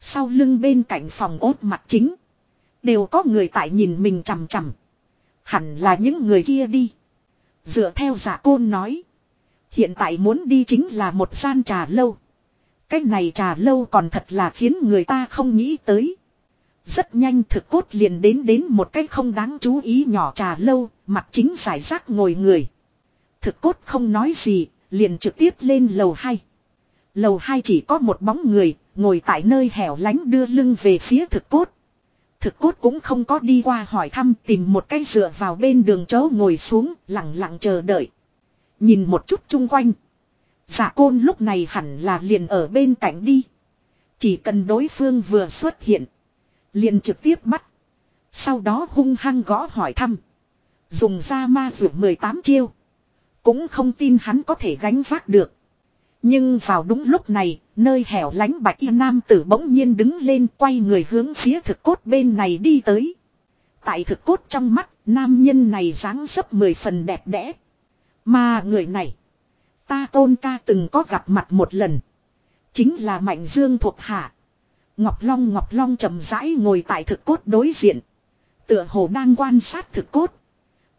Sau lưng bên cạnh phòng ốt mặt chính. Đều có người tại nhìn mình chằm chằm. Hẳn là những người kia đi. Dựa theo giả côn nói. Hiện tại muốn đi chính là một gian trà lâu. Cái này trà lâu còn thật là khiến người ta không nghĩ tới. Rất nhanh thực cốt liền đến đến một cái không đáng chú ý nhỏ trà lâu, mặt chính giải rác ngồi người. Thực cốt không nói gì, liền trực tiếp lên lầu hai Lầu hai chỉ có một bóng người, ngồi tại nơi hẻo lánh đưa lưng về phía thực cốt. Thực cốt cũng không có đi qua hỏi thăm tìm một cái dựa vào bên đường chấu ngồi xuống, lặng lặng chờ đợi. Nhìn một chút chung quanh. Giả dạ côn lúc này hẳn là liền ở bên cạnh đi. Chỉ cần đối phương vừa xuất hiện. Liền trực tiếp bắt. Sau đó hung hăng gõ hỏi thăm. Dùng ra ma vượt 18 chiêu. Cũng không tin hắn có thể gánh vác được. Nhưng vào đúng lúc này, nơi hẻo lánh bạch y nam tử bỗng nhiên đứng lên quay người hướng phía thực cốt bên này đi tới. Tại thực cốt trong mắt, nam nhân này dáng dấp mười phần đẹp đẽ. Mà người này, ta tôn ca từng có gặp mặt một lần. Chính là Mạnh Dương thuộc hạ. Ngọc Long Ngọc Long chậm rãi ngồi tại thực cốt đối diện. Tựa hồ đang quan sát thực cốt.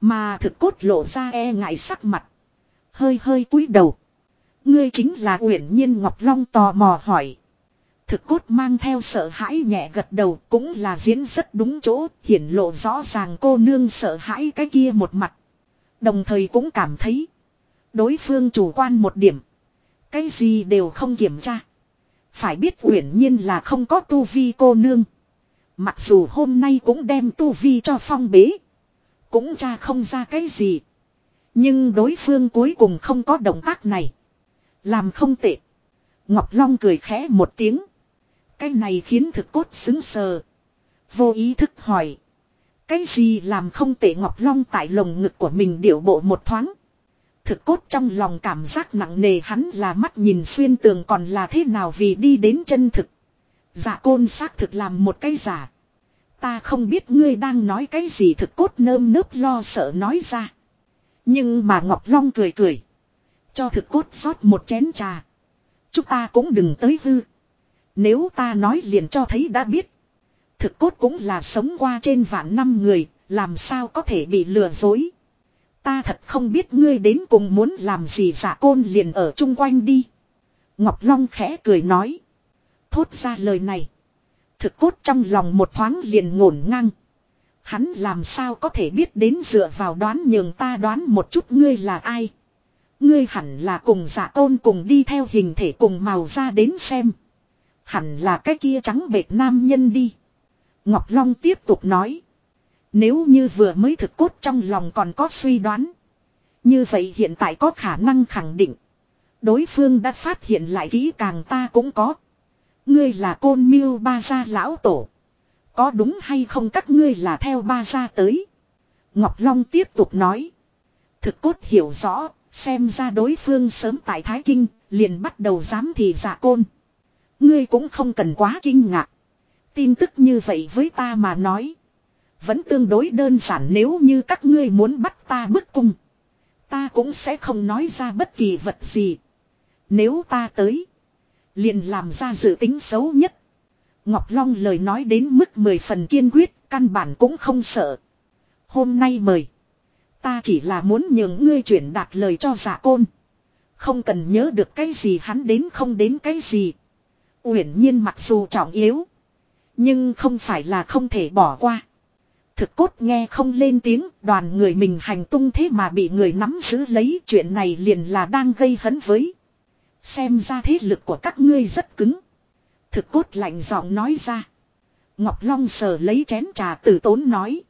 Mà thực cốt lộ ra e ngại sắc mặt. Hơi hơi cúi đầu. Ngươi chính là Uyển Nhiên Ngọc Long tò mò hỏi. Thực cốt mang theo sợ hãi nhẹ gật đầu cũng là diễn rất đúng chỗ, hiển lộ rõ ràng cô nương sợ hãi cái kia một mặt. Đồng thời cũng cảm thấy, đối phương chủ quan một điểm. Cái gì đều không kiểm tra. Phải biết Uyển Nhiên là không có tu vi cô nương. Mặc dù hôm nay cũng đem tu vi cho phong bế. Cũng cha không ra cái gì. Nhưng đối phương cuối cùng không có động tác này. Làm không tệ. Ngọc Long cười khẽ một tiếng. Cái này khiến thực cốt xứng sờ. Vô ý thức hỏi. Cái gì làm không tệ Ngọc Long tại lồng ngực của mình điệu bộ một thoáng. Thực cốt trong lòng cảm giác nặng nề hắn là mắt nhìn xuyên tường còn là thế nào vì đi đến chân thực. Giả côn xác thực làm một cái giả. Ta không biết ngươi đang nói cái gì thực cốt nơm nớp lo sợ nói ra. Nhưng mà Ngọc Long cười cười. Cho thực cốt sót một chén trà. Chúng ta cũng đừng tới hư. Nếu ta nói liền cho thấy đã biết. Thực cốt cũng là sống qua trên vạn năm người, làm sao có thể bị lừa dối. Ta thật không biết ngươi đến cùng muốn làm gì giả côn liền ở chung quanh đi. Ngọc Long khẽ cười nói. Thốt ra lời này. Thực cốt trong lòng một thoáng liền ngổn ngang. Hắn làm sao có thể biết đến dựa vào đoán nhường ta đoán một chút ngươi là ai. Ngươi hẳn là cùng giả tôn cùng đi theo hình thể cùng màu ra đến xem. Hẳn là cái kia trắng bệt nam nhân đi. Ngọc Long tiếp tục nói. Nếu như vừa mới thực cốt trong lòng còn có suy đoán. Như vậy hiện tại có khả năng khẳng định. Đối phương đã phát hiện lại kỹ càng ta cũng có. Ngươi là côn miêu ba gia lão tổ. Có đúng hay không các ngươi là theo ba gia tới. Ngọc Long tiếp tục nói. Thực cốt hiểu rõ, xem ra đối phương sớm tại Thái Kinh, liền bắt đầu dám thì giả côn. Ngươi cũng không cần quá kinh ngạc. Tin tức như vậy với ta mà nói. Vẫn tương đối đơn giản nếu như các ngươi muốn bắt ta bức cung. Ta cũng sẽ không nói ra bất kỳ vật gì. Nếu ta tới. Liền làm ra dự tính xấu nhất. Ngọc Long lời nói đến mức mười phần kiên quyết, căn bản cũng không sợ. Hôm nay mời. Ta chỉ là muốn nhường ngươi chuyển đạt lời cho giả côn. Không cần nhớ được cái gì hắn đến không đến cái gì. Uyển nhiên mặc dù trọng yếu. Nhưng không phải là không thể bỏ qua. Thực cốt nghe không lên tiếng, đoàn người mình hành tung thế mà bị người nắm giữ lấy chuyện này liền là đang gây hấn với. Xem ra thế lực của các ngươi rất cứng. Thực cốt lạnh giọng nói ra. Ngọc Long sờ lấy chén trà tử tốn nói.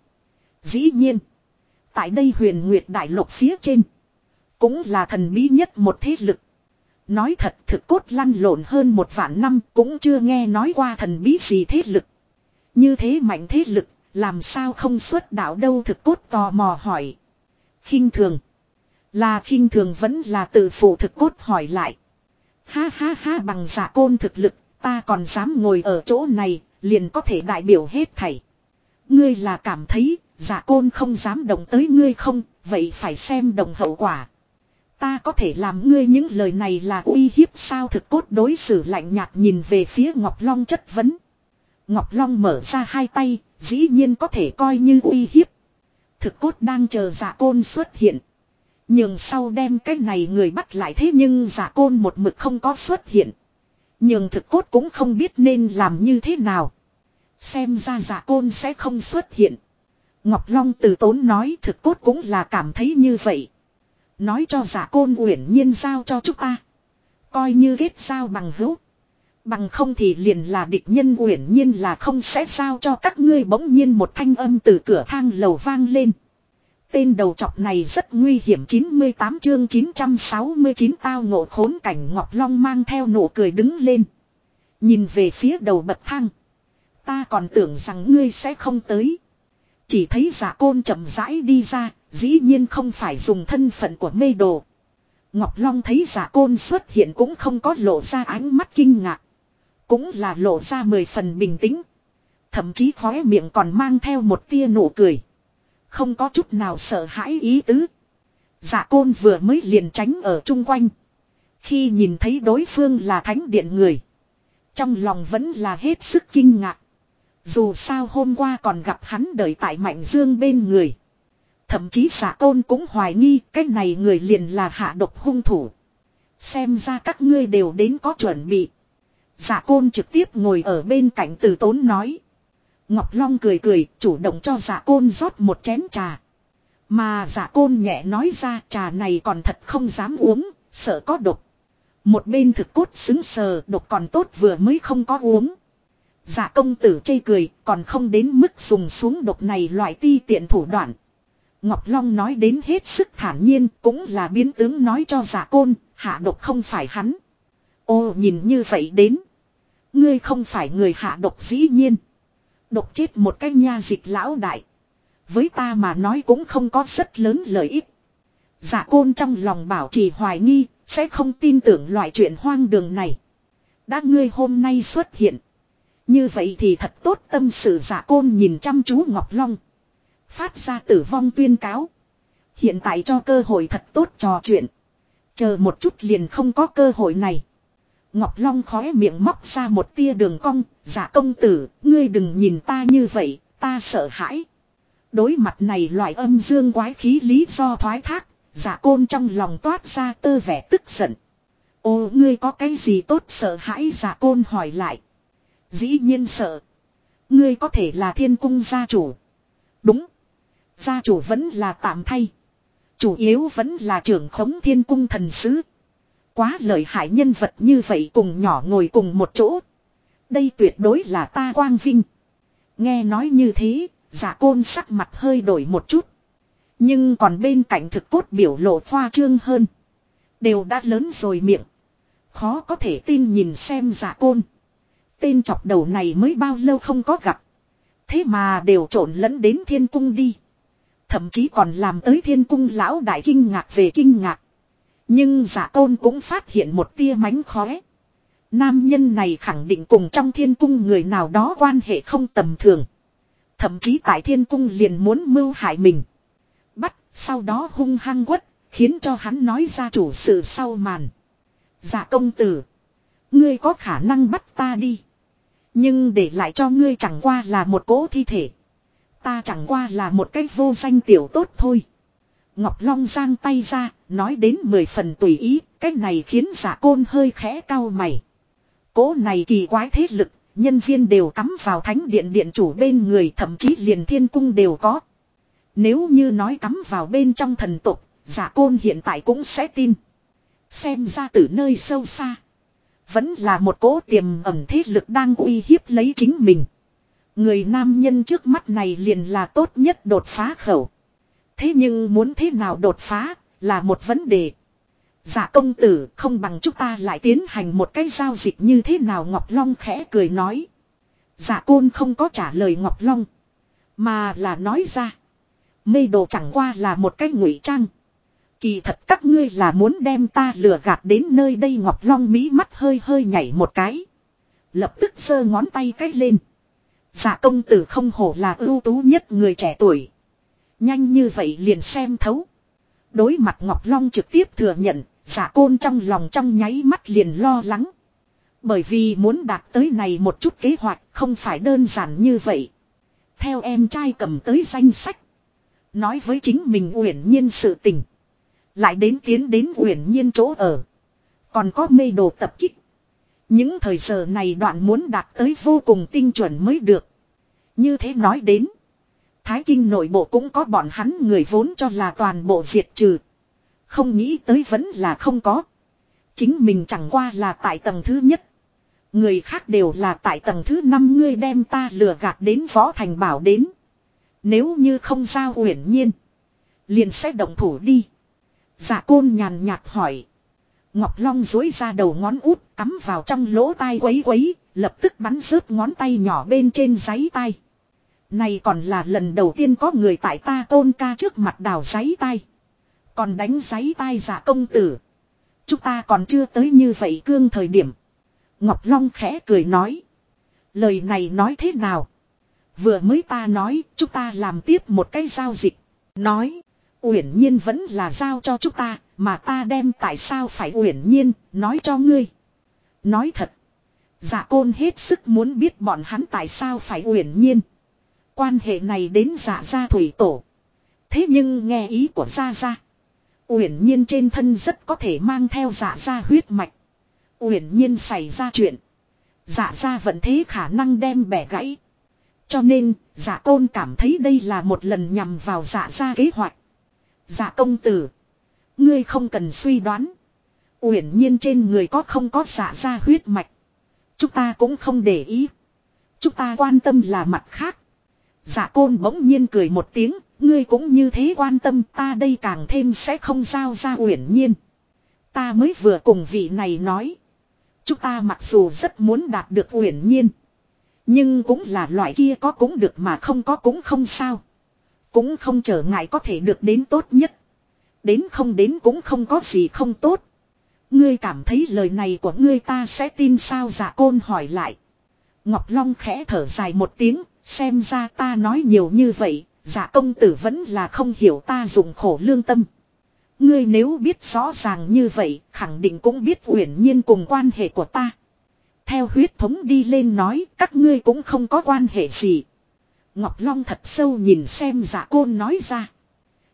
Dĩ nhiên. Tại đây huyền nguyệt đại lục phía trên. Cũng là thần bí nhất một thế lực. Nói thật thực cốt lăn lộn hơn một vạn năm cũng chưa nghe nói qua thần bí gì thế lực. Như thế mạnh thế lực, làm sao không xuất đạo đâu thực cốt tò mò hỏi. khinh thường. Là khinh thường vẫn là tự phụ thực cốt hỏi lại. Ha ha ha bằng giả côn thực lực, ta còn dám ngồi ở chỗ này, liền có thể đại biểu hết thảy. Ngươi là cảm thấy, giả côn không dám động tới ngươi không, vậy phải xem đồng hậu quả. Ta có thể làm ngươi những lời này là uy hiếp sao thực cốt đối xử lạnh nhạt nhìn về phía Ngọc Long chất vấn. Ngọc Long mở ra hai tay, dĩ nhiên có thể coi như uy hiếp. Thực cốt đang chờ giả côn xuất hiện. Nhưng sau đem cái này người bắt lại thế nhưng giả côn một mực không có xuất hiện. Nhưng thực cốt cũng không biết nên làm như thế nào. Xem ra giả côn sẽ không xuất hiện. Ngọc Long từ tốn nói thực cốt cũng là cảm thấy như vậy. Nói cho giả côn uyển nhiên giao cho chúng ta. Coi như kết giao bằng hữu. Bằng không thì liền là địch nhân uyển nhiên là không sẽ sao cho các ngươi bỗng nhiên một thanh âm từ cửa thang lầu vang lên. Tên đầu trọc này rất nguy hiểm 98 chương 969 tao ngộ khốn cảnh Ngọc Long mang theo nụ cười đứng lên. Nhìn về phía đầu bậc thang. Ta còn tưởng rằng ngươi sẽ không tới. Chỉ thấy giả côn chậm rãi đi ra, dĩ nhiên không phải dùng thân phận của mê đồ. Ngọc Long thấy giả côn xuất hiện cũng không có lộ ra ánh mắt kinh ngạc. Cũng là lộ ra mười phần bình tĩnh. Thậm chí khóe miệng còn mang theo một tia nụ cười. Không có chút nào sợ hãi ý tứ. Dạ côn vừa mới liền tránh ở chung quanh. Khi nhìn thấy đối phương là thánh điện người. Trong lòng vẫn là hết sức kinh ngạc. Dù sao hôm qua còn gặp hắn đợi tại Mạnh Dương bên người. Thậm chí giả côn cũng hoài nghi cái này người liền là hạ độc hung thủ. Xem ra các ngươi đều đến có chuẩn bị. Giả côn trực tiếp ngồi ở bên cạnh từ tốn nói. Ngọc Long cười cười, chủ động cho giả côn rót một chén trà. Mà giả côn nhẹ nói ra trà này còn thật không dám uống, sợ có độc. Một bên thực cốt xứng sờ độc còn tốt vừa mới không có uống. Giả công tử chê cười, còn không đến mức dùng xuống độc này loại ti tiện thủ đoạn. Ngọc Long nói đến hết sức thản nhiên, cũng là biến tướng nói cho giả côn, hạ độc không phải hắn. Ô nhìn như vậy đến. Ngươi không phải người hạ độc dĩ nhiên. Độc chết một cái nha dịch lão đại. Với ta mà nói cũng không có rất lớn lợi ích. Giả côn trong lòng bảo trì hoài nghi, sẽ không tin tưởng loại chuyện hoang đường này. Đã ngươi hôm nay xuất hiện. Như vậy thì thật tốt tâm sự giả côn nhìn chăm chú Ngọc Long. Phát ra tử vong tuyên cáo. Hiện tại cho cơ hội thật tốt trò chuyện. Chờ một chút liền không có cơ hội này. Ngọc Long khóe miệng móc ra một tia đường cong, giả công tử, ngươi đừng nhìn ta như vậy, ta sợ hãi. Đối mặt này loại âm dương quái khí lý do thoái thác, giả côn trong lòng toát ra tơ vẻ tức giận. Ô ngươi có cái gì tốt sợ hãi giả côn hỏi lại. Dĩ nhiên sợ. Ngươi có thể là thiên cung gia chủ. Đúng. Gia chủ vẫn là tạm thay. Chủ yếu vẫn là trưởng khống thiên cung thần sứ. Quá lợi hại nhân vật như vậy cùng nhỏ ngồi cùng một chỗ. Đây tuyệt đối là ta quang vinh. Nghe nói như thế, giả côn sắc mặt hơi đổi một chút. Nhưng còn bên cạnh thực cốt biểu lộ khoa trương hơn. Đều đã lớn rồi miệng. Khó có thể tin nhìn xem giả côn. Tên chọc đầu này mới bao lâu không có gặp. Thế mà đều trộn lẫn đến thiên cung đi. Thậm chí còn làm tới thiên cung lão đại kinh ngạc về kinh ngạc. Nhưng giả tôn cũng phát hiện một tia mánh khóe. Nam nhân này khẳng định cùng trong thiên cung người nào đó quan hệ không tầm thường. Thậm chí tại thiên cung liền muốn mưu hại mình. Bắt, sau đó hung hăng quất, khiến cho hắn nói ra chủ sự sau màn. Giả công tử. Ngươi có khả năng bắt ta đi. Nhưng để lại cho ngươi chẳng qua là một cỗ thi thể. Ta chẳng qua là một cách vô danh tiểu tốt thôi. Ngọc Long giang tay ra, nói đến mười phần tùy ý, cách này khiến giả côn hơi khẽ cao mày. Cố này kỳ quái thế lực, nhân viên đều cắm vào thánh điện điện chủ bên người thậm chí liền thiên cung đều có. Nếu như nói cắm vào bên trong thần tục, giả côn hiện tại cũng sẽ tin. Xem ra từ nơi sâu xa. Vẫn là một cố tiềm ẩn thế lực đang uy hiếp lấy chính mình. Người nam nhân trước mắt này liền là tốt nhất đột phá khẩu. Thế nhưng muốn thế nào đột phá là một vấn đề. Giả công tử, không bằng chúng ta lại tiến hành một cái giao dịch như thế nào Ngọc Long khẽ cười nói. Giả côn không có trả lời Ngọc Long. Mà là nói ra. Mê đồ chẳng qua là một cái ngụy trang. Kỳ thật các ngươi là muốn đem ta lừa gạt đến nơi đây Ngọc Long mí mắt hơi hơi nhảy một cái. Lập tức sơ ngón tay cách lên. Giả công tử không hổ là ưu tú nhất người trẻ tuổi. Nhanh như vậy liền xem thấu. Đối mặt Ngọc Long trực tiếp thừa nhận, giả côn trong lòng trong nháy mắt liền lo lắng. Bởi vì muốn đạt tới này một chút kế hoạch không phải đơn giản như vậy. Theo em trai cầm tới danh sách. Nói với chính mình uyển nhiên sự tình. Lại đến tiến đến uyển nhiên chỗ ở. Còn có mê đồ tập kích. Những thời giờ này đoạn muốn đạt tới vô cùng tinh chuẩn mới được. Như thế nói đến. Thái kinh nội bộ cũng có bọn hắn người vốn cho là toàn bộ diệt trừ. Không nghĩ tới vẫn là không có. Chính mình chẳng qua là tại tầng thứ nhất. Người khác đều là tại tầng thứ năm ngươi đem ta lừa gạt đến võ thành bảo đến. Nếu như không giao uyển nhiên. Liền sẽ động thủ đi. Dạ côn nhàn nhạt hỏi. Ngọc Long dối ra đầu ngón út cắm vào trong lỗ tai quấy quấy. Lập tức bắn rớt ngón tay nhỏ bên trên giấy tay. Này còn là lần đầu tiên có người tại ta tôn ca trước mặt đào giấy tay. Còn đánh giấy tay giả công tử. Chúng ta còn chưa tới như vậy cương thời điểm. Ngọc Long khẽ cười nói. Lời này nói thế nào? Vừa mới ta nói, chúng ta làm tiếp một cái giao dịch. Nói. Uyển nhiên vẫn là giao cho chúng ta. Mà ta đem tại sao phải uyển nhiên. Nói cho ngươi. Nói thật. Dạ côn hết sức muốn biết bọn hắn tại sao phải uyển nhiên. Quan hệ này đến giả gia thủy tổ. Thế nhưng nghe ý của gia gia. Uyển nhiên trên thân rất có thể mang theo giả gia huyết mạch. Uyển nhiên xảy ra chuyện. giả gia vẫn thế khả năng đem bẻ gãy. Cho nên, giả tôn cảm thấy đây là một lần nhằm vào giả gia kế hoạch. giả công tử. Ngươi không cần suy đoán. Uyển nhiên trên người có không có giả gia huyết mạch. Chúng ta cũng không để ý. Chúng ta quan tâm là mặt khác. Dạ côn bỗng nhiên cười một tiếng, ngươi cũng như thế quan tâm ta đây càng thêm sẽ không giao ra uyển nhiên. Ta mới vừa cùng vị này nói. Chúng ta mặc dù rất muốn đạt được uyển nhiên. Nhưng cũng là loại kia có cũng được mà không có cũng không sao. Cũng không trở ngại có thể được đến tốt nhất. Đến không đến cũng không có gì không tốt. Ngươi cảm thấy lời này của ngươi ta sẽ tin sao dạ côn hỏi lại. Ngọc Long khẽ thở dài một tiếng, xem ra ta nói nhiều như vậy, giả công tử vẫn là không hiểu ta dùng khổ lương tâm. Ngươi nếu biết rõ ràng như vậy, khẳng định cũng biết uyển nhiên cùng quan hệ của ta. Theo huyết thống đi lên nói, các ngươi cũng không có quan hệ gì. Ngọc Long thật sâu nhìn xem giả côn nói ra.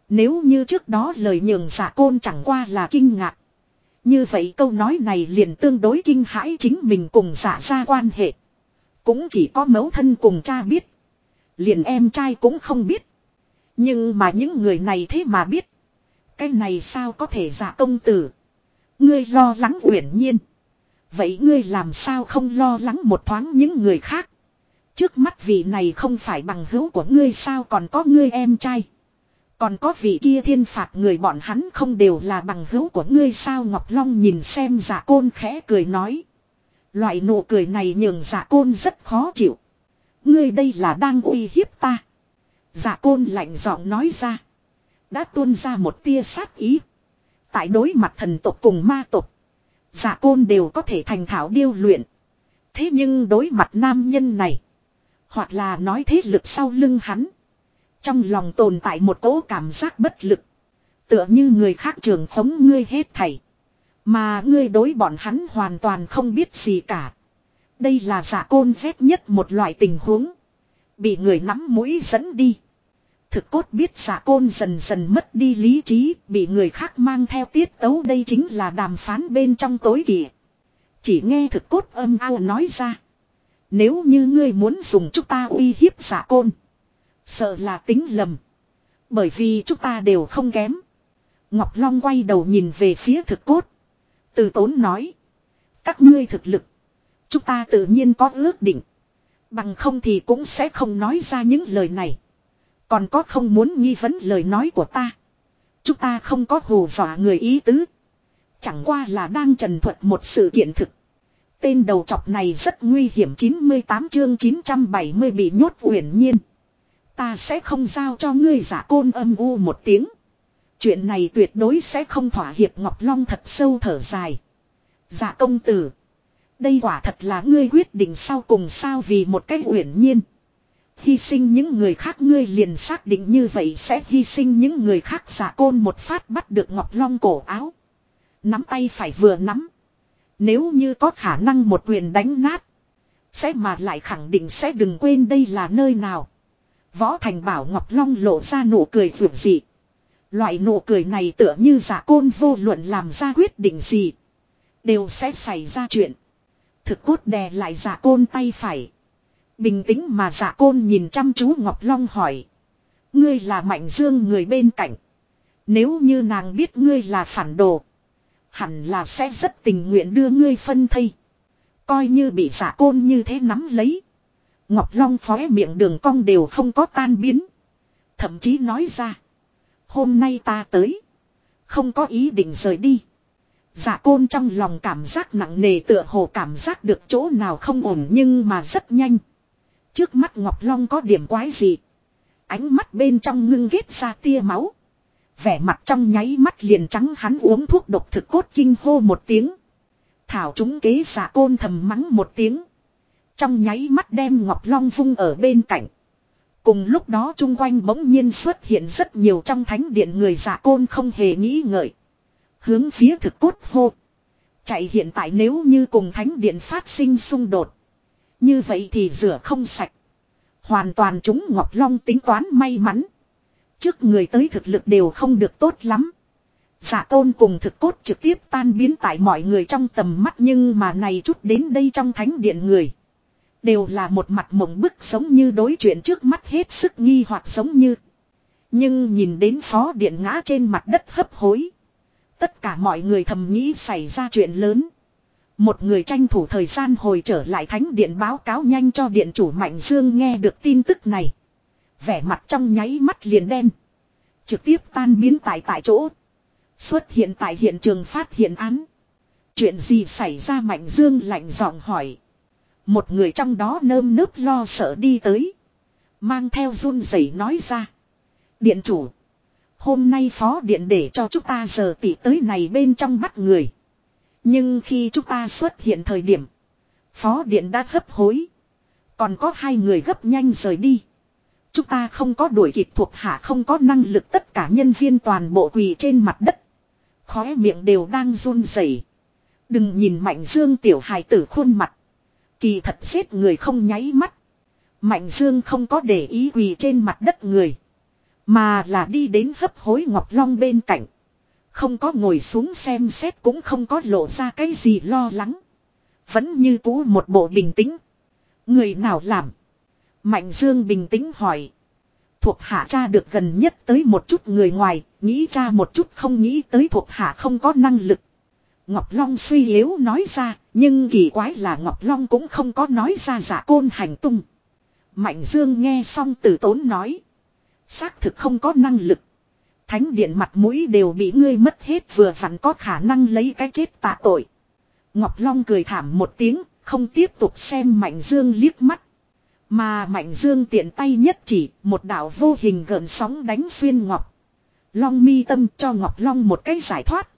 Nếu như trước đó lời nhường giả côn chẳng qua là kinh ngạc. Như vậy câu nói này liền tương đối kinh hãi chính mình cùng giả ra quan hệ. Cũng chỉ có mẫu thân cùng cha biết. Liền em trai cũng không biết. Nhưng mà những người này thế mà biết. Cái này sao có thể giả công tử. Ngươi lo lắng uyển nhiên. Vậy ngươi làm sao không lo lắng một thoáng những người khác. Trước mắt vị này không phải bằng hữu của ngươi sao còn có ngươi em trai. Còn có vị kia thiên phạt người bọn hắn không đều là bằng hữu của ngươi sao Ngọc Long nhìn xem giả côn khẽ cười nói. Loại nụ cười này nhường giả côn rất khó chịu. Ngươi đây là đang uy hiếp ta. Giả côn lạnh giọng nói ra. Đã tuôn ra một tia sát ý. Tại đối mặt thần tộc cùng ma tộc. Giả côn đều có thể thành thảo điêu luyện. Thế nhưng đối mặt nam nhân này. Hoặc là nói thế lực sau lưng hắn. Trong lòng tồn tại một cỗ cảm giác bất lực. Tựa như người khác trường phóng ngươi hết thảy. Mà ngươi đối bọn hắn hoàn toàn không biết gì cả. Đây là giả côn ghét nhất một loại tình huống. Bị người nắm mũi dẫn đi. Thực cốt biết giả côn dần dần mất đi lý trí, bị người khác mang theo tiết tấu đây chính là đàm phán bên trong tối kỵ. Chỉ nghe thực cốt âm ao nói ra. Nếu như ngươi muốn dùng chúng ta uy hiếp giả côn. Sợ là tính lầm. Bởi vì chúng ta đều không kém. Ngọc Long quay đầu nhìn về phía thực cốt. Từ tốn nói. Các ngươi thực lực. Chúng ta tự nhiên có ước định. Bằng không thì cũng sẽ không nói ra những lời này. Còn có không muốn nghi vấn lời nói của ta. Chúng ta không có hù dọa người ý tứ. Chẳng qua là đang trần thuật một sự kiện thực. Tên đầu chọc này rất nguy hiểm 98 chương 970 bị nhốt uyển nhiên. Ta sẽ không giao cho ngươi giả côn âm u một tiếng. Chuyện này tuyệt đối sẽ không thỏa hiệp Ngọc Long thật sâu thở dài. dạ công tử. Đây quả thật là ngươi quyết định sau cùng sao vì một cách uyển nhiên. Hy sinh những người khác ngươi liền xác định như vậy sẽ hy sinh những người khác giả côn một phát bắt được Ngọc Long cổ áo. Nắm tay phải vừa nắm. Nếu như có khả năng một quyền đánh nát. Sẽ mà lại khẳng định sẽ đừng quên đây là nơi nào. Võ Thành bảo Ngọc Long lộ ra nụ cười vượt dị. Loại nụ cười này tựa như giả côn vô luận làm ra quyết định gì. Đều sẽ xảy ra chuyện. Thực cốt đè lại giả côn tay phải. Bình tĩnh mà giả côn nhìn chăm chú Ngọc Long hỏi. Ngươi là mạnh dương người bên cạnh. Nếu như nàng biết ngươi là phản đồ. Hẳn là sẽ rất tình nguyện đưa ngươi phân thây. Coi như bị giả côn như thế nắm lấy. Ngọc Long phóe miệng đường cong đều không có tan biến. Thậm chí nói ra. Hôm nay ta tới. Không có ý định rời đi. Dạ côn trong lòng cảm giác nặng nề tựa hồ cảm giác được chỗ nào không ổn nhưng mà rất nhanh. Trước mắt Ngọc Long có điểm quái gì. Ánh mắt bên trong ngưng ghét ra tia máu. Vẻ mặt trong nháy mắt liền trắng hắn uống thuốc độc thực cốt kinh hô một tiếng. Thảo chúng kế giả côn thầm mắng một tiếng. Trong nháy mắt đem Ngọc Long vung ở bên cạnh. Cùng lúc đó chung quanh bỗng nhiên xuất hiện rất nhiều trong thánh điện người giả côn không hề nghĩ ngợi. Hướng phía thực cốt hô. Chạy hiện tại nếu như cùng thánh điện phát sinh xung đột. Như vậy thì rửa không sạch. Hoàn toàn chúng Ngọc Long tính toán may mắn. Trước người tới thực lực đều không được tốt lắm. Giả tôn cùng thực cốt trực tiếp tan biến tại mọi người trong tầm mắt nhưng mà này chút đến đây trong thánh điện người. Đều là một mặt mộng bức giống như đối chuyện trước mắt hết sức nghi hoặc giống như. Nhưng nhìn đến phó điện ngã trên mặt đất hấp hối. Tất cả mọi người thầm nghĩ xảy ra chuyện lớn. Một người tranh thủ thời gian hồi trở lại thánh điện báo cáo nhanh cho điện chủ Mạnh Dương nghe được tin tức này. Vẻ mặt trong nháy mắt liền đen. Trực tiếp tan biến tại tại chỗ. Xuất hiện tại hiện trường phát hiện án. Chuyện gì xảy ra Mạnh Dương lạnh giọng hỏi. Một người trong đó nơm nớp lo sợ đi tới. Mang theo run rẩy nói ra. Điện chủ. Hôm nay phó điện để cho chúng ta giờ tỷ tới này bên trong bắt người. Nhưng khi chúng ta xuất hiện thời điểm. Phó điện đã hấp hối. Còn có hai người gấp nhanh rời đi. Chúng ta không có đuổi kịp thuộc hạ, không có năng lực tất cả nhân viên toàn bộ quỳ trên mặt đất. Khóe miệng đều đang run rẩy. Đừng nhìn Mạnh Dương tiểu hài tử khuôn mặt. Kỳ thật giết người không nháy mắt. Mạnh Dương không có để ý quỳ trên mặt đất người. Mà là đi đến hấp hối Ngọc Long bên cạnh. Không có ngồi xuống xem xét cũng không có lộ ra cái gì lo lắng. Vẫn như cũ một bộ bình tĩnh. Người nào làm? Mạnh Dương bình tĩnh hỏi. Thuộc hạ cha được gần nhất tới một chút người ngoài, nghĩ cha một chút không nghĩ tới thuộc hạ không có năng lực. Ngọc Long suy yếu nói ra, nhưng kỳ quái là Ngọc Long cũng không có nói ra giả côn hành tung. Mạnh Dương nghe xong từ tốn nói. Xác thực không có năng lực. Thánh điện mặt mũi đều bị ngươi mất hết vừa vặn có khả năng lấy cái chết tạ tội. Ngọc Long cười thảm một tiếng, không tiếp tục xem Mạnh Dương liếc mắt. Mà Mạnh Dương tiện tay nhất chỉ, một đạo vô hình gợn sóng đánh xuyên Ngọc. Long mi tâm cho Ngọc Long một cái giải thoát.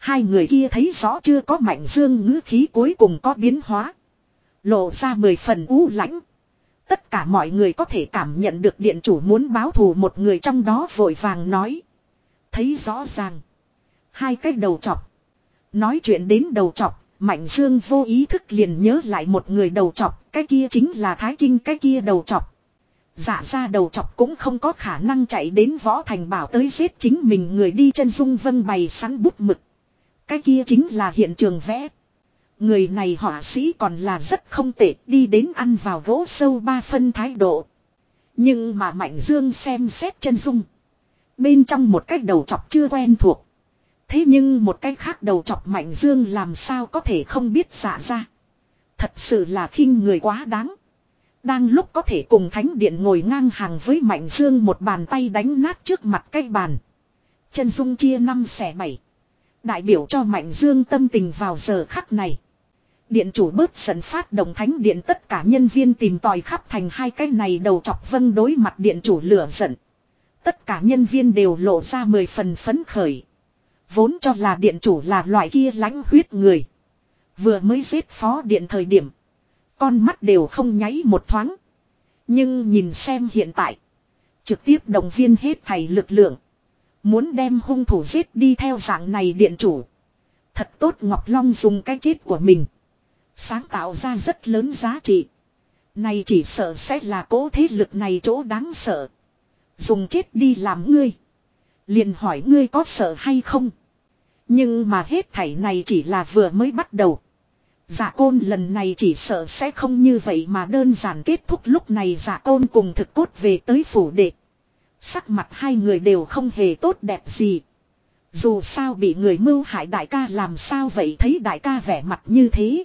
Hai người kia thấy rõ chưa có Mạnh Dương ngữ khí cuối cùng có biến hóa. Lộ ra mười phần u lãnh. Tất cả mọi người có thể cảm nhận được điện chủ muốn báo thù một người trong đó vội vàng nói. Thấy rõ ràng. Hai cái đầu chọc. Nói chuyện đến đầu chọc, Mạnh Dương vô ý thức liền nhớ lại một người đầu chọc, cái kia chính là Thái Kinh cái kia đầu chọc. Dạ ra đầu chọc cũng không có khả năng chạy đến võ thành bảo tới giết chính mình người đi chân dung vân bày sắn bút mực. Cái kia chính là hiện trường vẽ. Người này họa sĩ còn là rất không tệ, đi đến ăn vào gỗ sâu ba phân thái độ. Nhưng mà Mạnh Dương xem xét chân dung. Bên trong một cái đầu chọc chưa quen thuộc. Thế nhưng một cái khác đầu chọc Mạnh Dương làm sao có thể không biết xả ra. Thật sự là khinh người quá đáng. Đang lúc có thể cùng Thánh Điện ngồi ngang hàng với Mạnh Dương một bàn tay đánh nát trước mặt cái bàn. Chân dung chia năm xẻ bảy. Đại biểu cho Mạnh Dương tâm tình vào giờ khắc này. Điện chủ bớt giận phát động thánh điện tất cả nhân viên tìm tòi khắp thành hai cái này đầu chọc vâng đối mặt điện chủ lửa giận. Tất cả nhân viên đều lộ ra mười phần phấn khởi. Vốn cho là điện chủ là loại kia lãnh huyết người. Vừa mới giết phó điện thời điểm. Con mắt đều không nháy một thoáng. Nhưng nhìn xem hiện tại. Trực tiếp động viên hết thầy lực lượng. Muốn đem hung thủ giết đi theo dạng này điện chủ. Thật tốt Ngọc Long dùng cái chết của mình. Sáng tạo ra rất lớn giá trị. Này chỉ sợ sẽ là cố thế lực này chỗ đáng sợ. Dùng chết đi làm ngươi. Liền hỏi ngươi có sợ hay không. Nhưng mà hết thảy này chỉ là vừa mới bắt đầu. Dạ côn lần này chỉ sợ sẽ không như vậy mà đơn giản kết thúc lúc này dạ côn cùng thực cốt về tới phủ đệ. Sắc mặt hai người đều không hề tốt đẹp gì. Dù sao bị người mưu hại đại ca làm sao vậy thấy đại ca vẻ mặt như thế.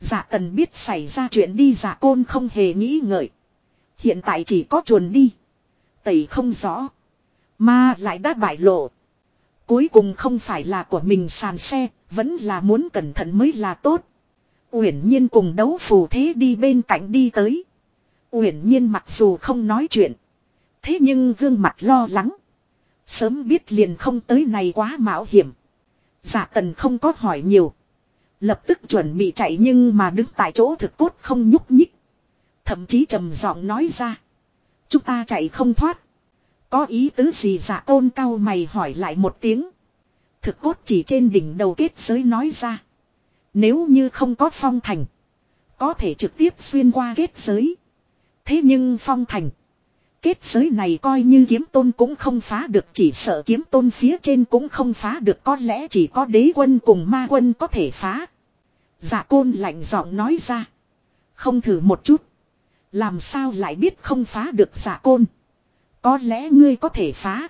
Dạ tần biết xảy ra chuyện đi dạ côn không hề nghĩ ngợi. Hiện tại chỉ có chuồn đi. Tẩy không rõ. Mà lại đã bại lộ. Cuối cùng không phải là của mình sàn xe, vẫn là muốn cẩn thận mới là tốt. Uyển Nhiên cùng đấu phù thế đi bên cạnh đi tới. Uyển Nhiên mặc dù không nói chuyện. Thế nhưng gương mặt lo lắng. Sớm biết liền không tới này quá mạo hiểm. Giả tần không có hỏi nhiều. Lập tức chuẩn bị chạy nhưng mà đứng tại chỗ thực cốt không nhúc nhích. Thậm chí trầm giọng nói ra. Chúng ta chạy không thoát. Có ý tứ gì giả tôn cao mày hỏi lại một tiếng. Thực cốt chỉ trên đỉnh đầu kết giới nói ra. Nếu như không có phong thành. Có thể trực tiếp xuyên qua kết giới. Thế nhưng phong thành. Kết giới này coi như kiếm tôn cũng không phá được, chỉ sợ kiếm tôn phía trên cũng không phá được, có lẽ chỉ có đế quân cùng ma quân có thể phá. Dạ côn lạnh giọng nói ra. Không thử một chút. Làm sao lại biết không phá được dạ côn. Có lẽ ngươi có thể phá.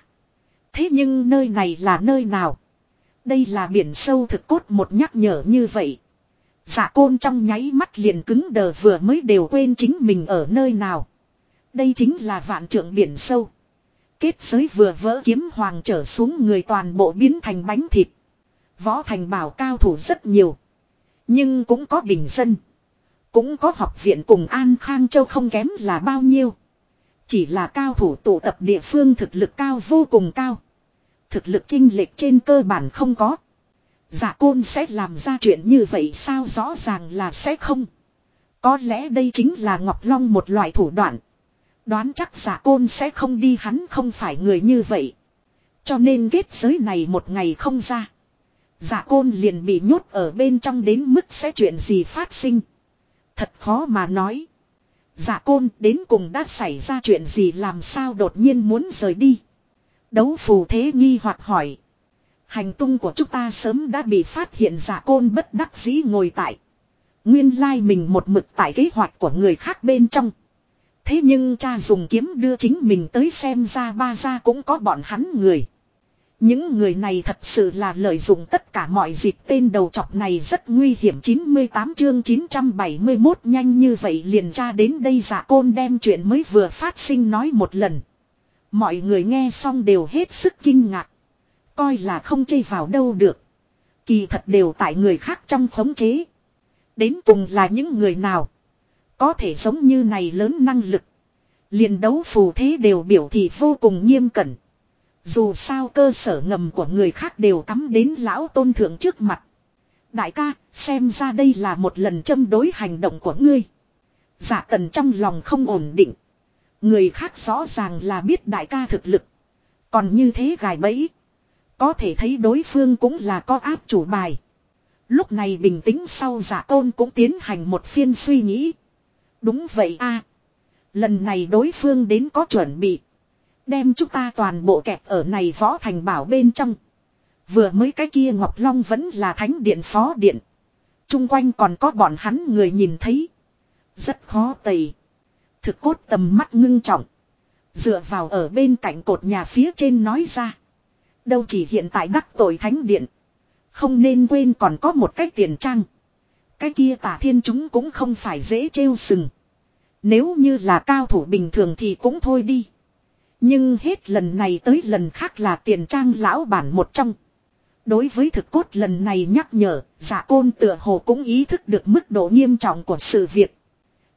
Thế nhưng nơi này là nơi nào? Đây là biển sâu thực cốt một nhắc nhở như vậy. Dạ côn trong nháy mắt liền cứng đờ vừa mới đều quên chính mình ở nơi nào. Đây chính là vạn trượng biển sâu. Kết giới vừa vỡ kiếm hoàng trở xuống người toàn bộ biến thành bánh thịt. Võ thành bảo cao thủ rất nhiều. Nhưng cũng có bình dân. Cũng có học viện cùng An Khang Châu không kém là bao nhiêu. Chỉ là cao thủ tụ tập địa phương thực lực cao vô cùng cao. Thực lực chinh lệch trên cơ bản không có. Giả côn sẽ làm ra chuyện như vậy sao rõ ràng là sẽ không. Có lẽ đây chính là Ngọc Long một loại thủ đoạn. Đoán chắc giả côn sẽ không đi, hắn không phải người như vậy. Cho nên kết giới này một ngày không ra. Giả côn liền bị nhốt ở bên trong đến mức sẽ chuyện gì phát sinh. Thật khó mà nói. Giả côn đến cùng đã xảy ra chuyện gì, làm sao đột nhiên muốn rời đi. Đấu phù thế nghi hoặc hỏi. Hành tung của chúng ta sớm đã bị phát hiện, giả côn bất đắc dĩ ngồi tại. Nguyên lai mình một mực tại kế hoạch của người khác bên trong. Thế nhưng cha dùng kiếm đưa chính mình tới xem ra ba ra cũng có bọn hắn người. Những người này thật sự là lợi dụng tất cả mọi dịp tên đầu chọc này rất nguy hiểm 98 chương 971 nhanh như vậy liền tra đến đây giả côn đem chuyện mới vừa phát sinh nói một lần. Mọi người nghe xong đều hết sức kinh ngạc. Coi là không chây vào đâu được. Kỳ thật đều tại người khác trong khống chế. Đến cùng là những người nào. Có thể giống như này lớn năng lực. liền đấu phù thế đều biểu thị vô cùng nghiêm cẩn. Dù sao cơ sở ngầm của người khác đều cắm đến lão tôn thượng trước mặt. Đại ca, xem ra đây là một lần châm đối hành động của ngươi. Giả tần trong lòng không ổn định. Người khác rõ ràng là biết đại ca thực lực. Còn như thế gài bẫy. Có thể thấy đối phương cũng là có áp chủ bài. Lúc này bình tĩnh sau giả tôn cũng tiến hành một phiên suy nghĩ. Đúng vậy a Lần này đối phương đến có chuẩn bị. Đem chúng ta toàn bộ kẹp ở này võ thành bảo bên trong. Vừa mới cái kia Ngọc Long vẫn là thánh điện phó điện. Trung quanh còn có bọn hắn người nhìn thấy. Rất khó tầy. Thực cốt tầm mắt ngưng trọng. Dựa vào ở bên cạnh cột nhà phía trên nói ra. Đâu chỉ hiện tại đắc tội thánh điện. Không nên quên còn có một cái tiền trang. Cái kia tả thiên chúng cũng không phải dễ trêu sừng. Nếu như là cao thủ bình thường thì cũng thôi đi. Nhưng hết lần này tới lần khác là tiền trang lão bản một trong. Đối với thực cốt lần này nhắc nhở, giả côn tựa hồ cũng ý thức được mức độ nghiêm trọng của sự việc.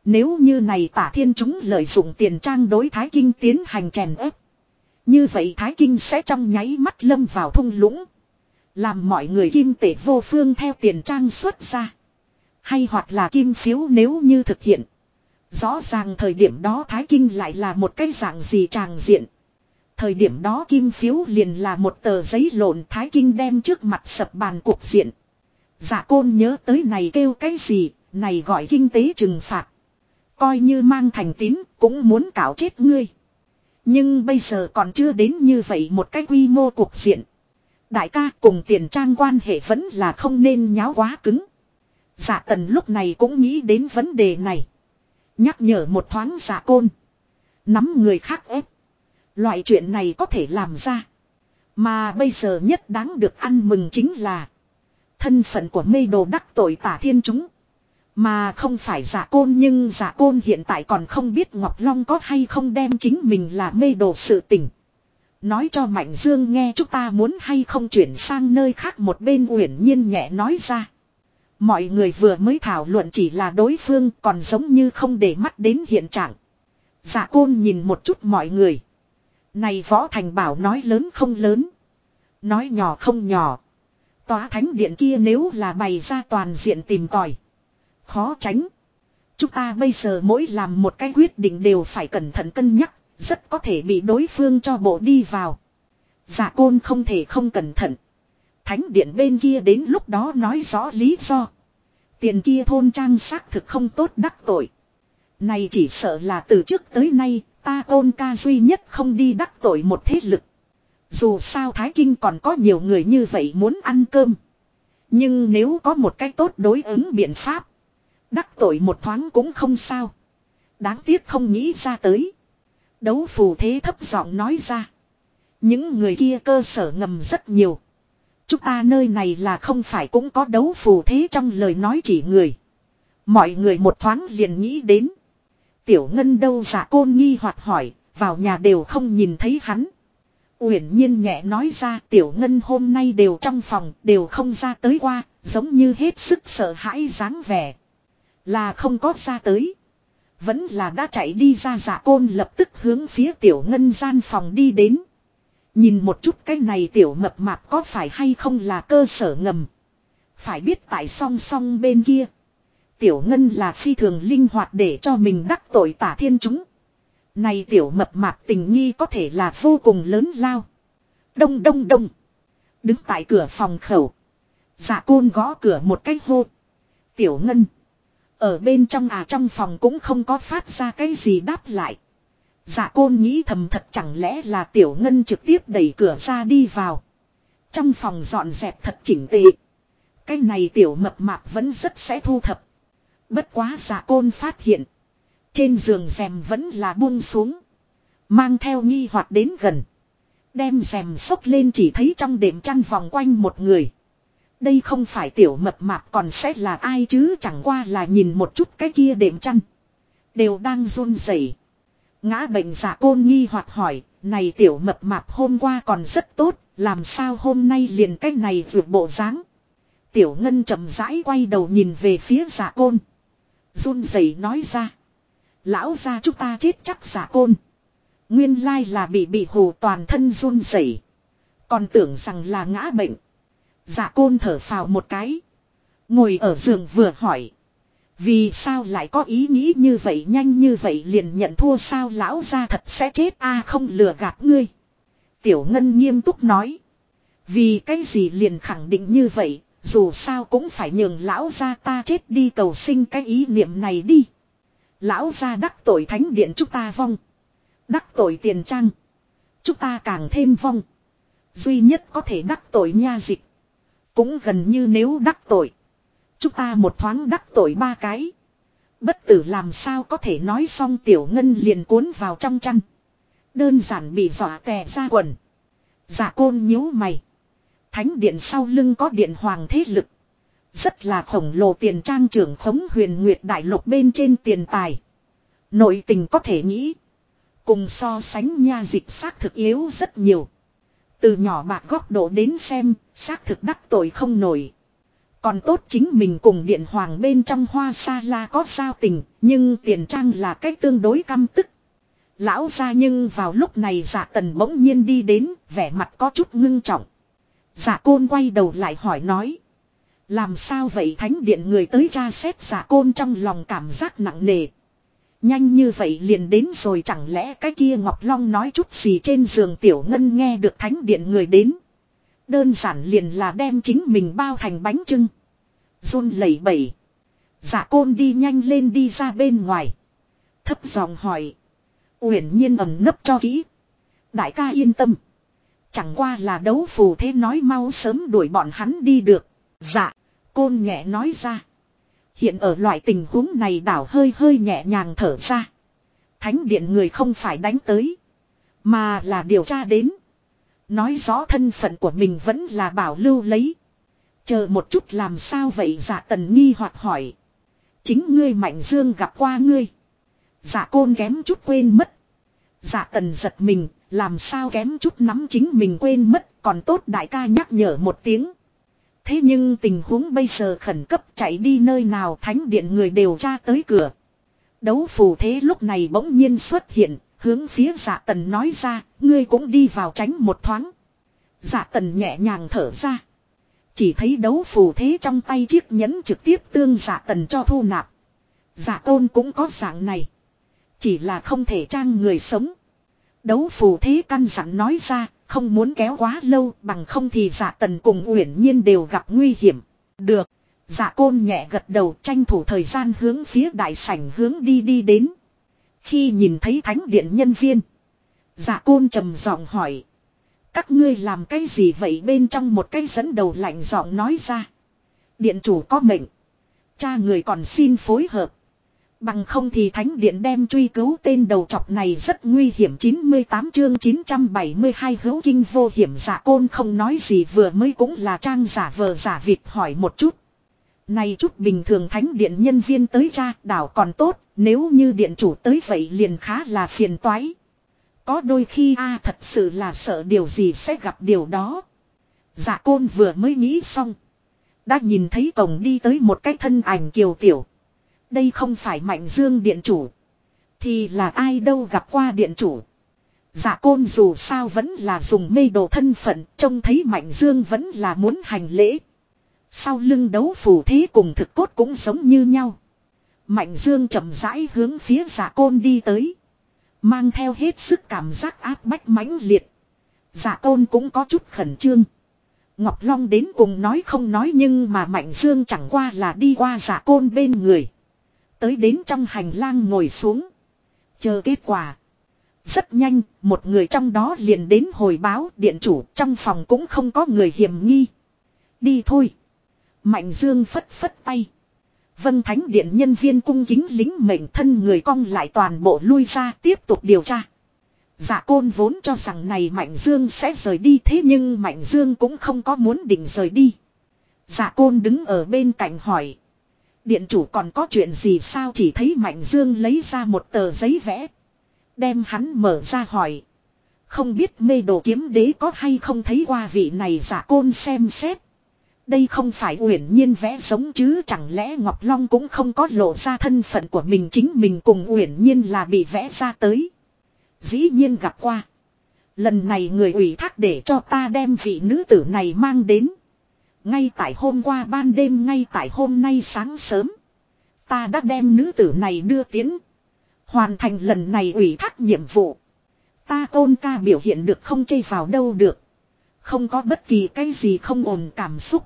Nếu như này tả thiên chúng lợi dụng tiền trang đối Thái Kinh tiến hành chèn ép. Như vậy Thái Kinh sẽ trong nháy mắt lâm vào thung lũng. Làm mọi người kim tể vô phương theo tiền trang xuất ra. Hay hoặc là kim phiếu nếu như thực hiện. Rõ ràng thời điểm đó Thái Kinh lại là một cái dạng gì tràng diện. Thời điểm đó kim phiếu liền là một tờ giấy lộn Thái Kinh đem trước mặt sập bàn cuộc diện. Giả côn nhớ tới này kêu cái gì, này gọi kinh tế trừng phạt. Coi như mang thành tín, cũng muốn cảo chết ngươi. Nhưng bây giờ còn chưa đến như vậy một cái quy mô cuộc diện. Đại ca cùng tiền trang quan hệ vẫn là không nên nháo quá cứng. Giả tần lúc này cũng nghĩ đến vấn đề này. Nhắc nhở một thoáng giả côn. Nắm người khác ép. Loại chuyện này có thể làm ra. Mà bây giờ nhất đáng được ăn mừng chính là. Thân phận của mê đồ đắc tội tả thiên chúng. Mà không phải giả côn nhưng giả côn hiện tại còn không biết Ngọc Long có hay không đem chính mình là mê đồ sự tình. Nói cho Mạnh Dương nghe chúng ta muốn hay không chuyển sang nơi khác một bên uyển nhiên nhẹ nói ra. Mọi người vừa mới thảo luận chỉ là đối phương còn giống như không để mắt đến hiện trạng. Dạ côn nhìn một chút mọi người. Này võ thành bảo nói lớn không lớn. Nói nhỏ không nhỏ. Tòa thánh điện kia nếu là bày ra toàn diện tìm tòi. Khó tránh. Chúng ta bây giờ mỗi làm một cái quyết định đều phải cẩn thận cân nhắc. Rất có thể bị đối phương cho bộ đi vào. Giả côn không thể không cẩn thận. Thánh điện bên kia đến lúc đó nói rõ lý do. Tiền kia thôn trang xác thực không tốt đắc tội. Này chỉ sợ là từ trước tới nay, ta ôn ca duy nhất không đi đắc tội một thế lực. Dù sao Thái Kinh còn có nhiều người như vậy muốn ăn cơm. Nhưng nếu có một cách tốt đối ứng biện pháp. Đắc tội một thoáng cũng không sao. Đáng tiếc không nghĩ ra tới. Đấu phù thế thấp giọng nói ra. Những người kia cơ sở ngầm rất nhiều. Chúng ta nơi này là không phải cũng có đấu phù thế trong lời nói chỉ người. Mọi người một thoáng liền nghĩ đến. Tiểu ngân đâu giả côn nghi hoặc hỏi, vào nhà đều không nhìn thấy hắn. Uyển nhiên nhẹ nói ra tiểu ngân hôm nay đều trong phòng, đều không ra tới qua, giống như hết sức sợ hãi dáng vẻ. Là không có ra tới. Vẫn là đã chạy đi ra giả côn lập tức hướng phía tiểu ngân gian phòng đi đến. Nhìn một chút cái này tiểu mập mạp có phải hay không là cơ sở ngầm. Phải biết tại song song bên kia. Tiểu ngân là phi thường linh hoạt để cho mình đắc tội tả thiên chúng. Này tiểu mập mạp tình nghi có thể là vô cùng lớn lao. Đông đông đông. Đứng tại cửa phòng khẩu. Giả côn gõ cửa một cách hô. Tiểu ngân. Ở bên trong à trong phòng cũng không có phát ra cái gì đáp lại. Dạ côn nghĩ thầm thật chẳng lẽ là tiểu ngân trực tiếp đẩy cửa ra đi vào. Trong phòng dọn dẹp thật chỉnh tề. Cái này tiểu mập mạp vẫn rất sẽ thu thập. Bất quá dạ côn phát hiện. Trên giường rèm vẫn là buông xuống. Mang theo nghi hoặc đến gần. Đem rèm xốc lên chỉ thấy trong đệm chăn vòng quanh một người. Đây không phải tiểu mập mạp còn sẽ là ai chứ chẳng qua là nhìn một chút cái kia đệm chăn. Đều đang run rẩy. Ngã bệnh giả côn nghi hoặc hỏi, này tiểu mập mạp hôm qua còn rất tốt, làm sao hôm nay liền cách này vượt bộ dáng Tiểu ngân chậm rãi quay đầu nhìn về phía giả côn. Run rẩy nói ra. Lão ra chúng ta chết chắc giả côn. Nguyên lai là bị bị hù toàn thân run rẩy Còn tưởng rằng là ngã bệnh. Giả côn thở phào một cái. Ngồi ở giường vừa hỏi. Vì sao lại có ý nghĩ như vậy nhanh như vậy liền nhận thua sao lão ra thật sẽ chết a không lừa gạt ngươi. Tiểu Ngân nghiêm túc nói. Vì cái gì liền khẳng định như vậy, dù sao cũng phải nhường lão ra ta chết đi cầu sinh cái ý niệm này đi. Lão ra đắc tội thánh điện chúng ta vong. Đắc tội tiền trang. Chúng ta càng thêm vong. Duy nhất có thể đắc tội nha dịch. Cũng gần như nếu đắc tội. Chúng ta một thoáng đắc tội ba cái. Bất tử làm sao có thể nói xong tiểu ngân liền cuốn vào trong chăn. Đơn giản bị dọa tè ra quần. Giả côn nhíu mày. Thánh điện sau lưng có điện hoàng thế lực. Rất là khổng lồ tiền trang trưởng khống huyền nguyệt đại lục bên trên tiền tài. Nội tình có thể nghĩ. Cùng so sánh nha dịch xác thực yếu rất nhiều. Từ nhỏ bạc góc độ đến xem, xác thực đắc tội không nổi. Còn tốt chính mình cùng điện hoàng bên trong hoa sa la có sao tình, nhưng tiền trang là cách tương đối căm tức. Lão ra nhưng vào lúc này giả tần bỗng nhiên đi đến, vẻ mặt có chút ngưng trọng. Giả côn quay đầu lại hỏi nói. Làm sao vậy thánh điện người tới tra xét giả côn trong lòng cảm giác nặng nề. Nhanh như vậy liền đến rồi chẳng lẽ cái kia Ngọc Long nói chút gì trên giường tiểu ngân nghe được thánh điện người đến. Đơn giản liền là đem chính mình bao thành bánh trưng. run lẩy bẩy. Giả côn đi nhanh lên đi ra bên ngoài. Thấp giọng hỏi. Uyển nhiên ẩm nấp cho kỹ. Đại ca yên tâm. Chẳng qua là đấu phù thế nói mau sớm đuổi bọn hắn đi được. Dạ. Côn nhẹ nói ra. Hiện ở loại tình huống này đảo hơi hơi nhẹ nhàng thở ra. Thánh điện người không phải đánh tới. Mà là điều tra đến. Nói rõ thân phận của mình vẫn là bảo lưu lấy. Chờ một chút làm sao vậy dạ tần nghi hoặc hỏi. Chính ngươi Mạnh Dương gặp qua ngươi. Dạ côn kém chút quên mất. Dạ tần giật mình, làm sao kém chút nắm chính mình quên mất, còn tốt đại ca nhắc nhở một tiếng. Thế nhưng tình huống bây giờ khẩn cấp chạy đi nơi nào thánh điện người đều tra tới cửa. Đấu phù thế lúc này bỗng nhiên xuất hiện, hướng phía dạ tần nói ra, ngươi cũng đi vào tránh một thoáng. Dạ tần nhẹ nhàng thở ra. Chỉ thấy đấu phù thế trong tay chiếc nhẫn trực tiếp tương dạ tần cho thu nạp. Dạ tôn cũng có dạng này. Chỉ là không thể trang người sống. Đấu phù thế căn dặn nói ra, không muốn kéo quá lâu bằng không thì dạ tần cùng uyển nhiên đều gặp nguy hiểm. Được. Dạ côn nhẹ gật đầu tranh thủ thời gian hướng phía đại sảnh hướng đi đi đến. Khi nhìn thấy thánh điện nhân viên. Dạ côn trầm giọng hỏi. Các ngươi làm cái gì vậy bên trong một cái dẫn đầu lạnh giọng nói ra. Điện chủ có mệnh. Cha người còn xin phối hợp. Bằng không thì thánh điện đem truy cứu tên đầu chọc này rất nguy hiểm 98 chương 972 hữu kinh vô hiểm giả côn không nói gì vừa mới cũng là trang giả vờ giả vịt hỏi một chút. Này chút bình thường thánh điện nhân viên tới cha đảo còn tốt, nếu như điện chủ tới vậy liền khá là phiền toái. Có đôi khi a thật sự là sợ điều gì sẽ gặp điều đó. Giả côn vừa mới nghĩ xong. Đã nhìn thấy cổng đi tới một cái thân ảnh kiều tiểu. Đây không phải mạnh dương điện chủ. Thì là ai đâu gặp qua điện chủ. Dạ côn dù sao vẫn là dùng mê đồ thân phận, trông thấy Mạnh Dương vẫn là muốn hành lễ. Sau lưng đấu phù thế cùng thực cốt cũng giống như nhau. Mạnh Dương chậm rãi hướng phía dạ côn đi tới. Mang theo hết sức cảm giác áp bách mãnh liệt. Dạ côn cũng có chút khẩn trương. Ngọc Long đến cùng nói không nói nhưng mà Mạnh Dương chẳng qua là đi qua dạ côn bên người. Tới đến trong hành lang ngồi xuống. Chờ kết quả. Rất nhanh, một người trong đó liền đến hồi báo điện chủ trong phòng cũng không có người hiểm nghi. Đi thôi. Mạnh Dương phất phất tay. Vân Thánh Điện nhân viên cung kính lính mệnh thân người cong lại toàn bộ lui ra tiếp tục điều tra. Dạ côn vốn cho rằng này Mạnh Dương sẽ rời đi thế nhưng Mạnh Dương cũng không có muốn định rời đi. Dạ côn đứng ở bên cạnh hỏi. Điện chủ còn có chuyện gì sao chỉ thấy Mạnh Dương lấy ra một tờ giấy vẽ. Đem hắn mở ra hỏi. Không biết mê đồ kiếm đế có hay không thấy qua vị này giả côn xem xét. Đây không phải uyển nhiên vẽ giống chứ, chẳng lẽ Ngọc Long cũng không có lộ ra thân phận của mình, chính mình cùng uyển nhiên là bị vẽ ra tới. Dĩ nhiên gặp qua. Lần này người ủy thác để cho ta đem vị nữ tử này mang đến. Ngay tại hôm qua ban đêm, ngay tại hôm nay sáng sớm. Ta đã đem nữ tử này đưa tiến. Hoàn thành lần này ủy thác nhiệm vụ. Ta tôn ca biểu hiện được không chây vào đâu được. Không có bất kỳ cái gì không ổn cảm xúc.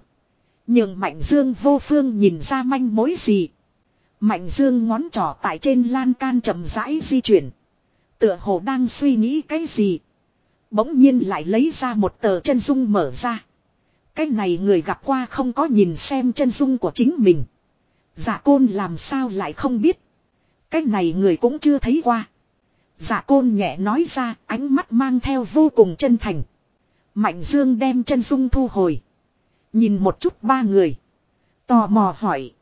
Nhưng Mạnh Dương vô phương nhìn ra manh mối gì. Mạnh Dương ngón trỏ tại trên lan can chậm rãi di chuyển. Tựa hồ đang suy nghĩ cái gì. Bỗng nhiên lại lấy ra một tờ chân dung mở ra. Cái này người gặp qua không có nhìn xem chân dung của chính mình. Dạ côn làm sao lại không biết. Cái này người cũng chưa thấy qua. Dạ côn nhẹ nói ra, ánh mắt mang theo vô cùng chân thành. Mạnh dương đem chân dung thu hồi. Nhìn một chút ba người. Tò mò hỏi.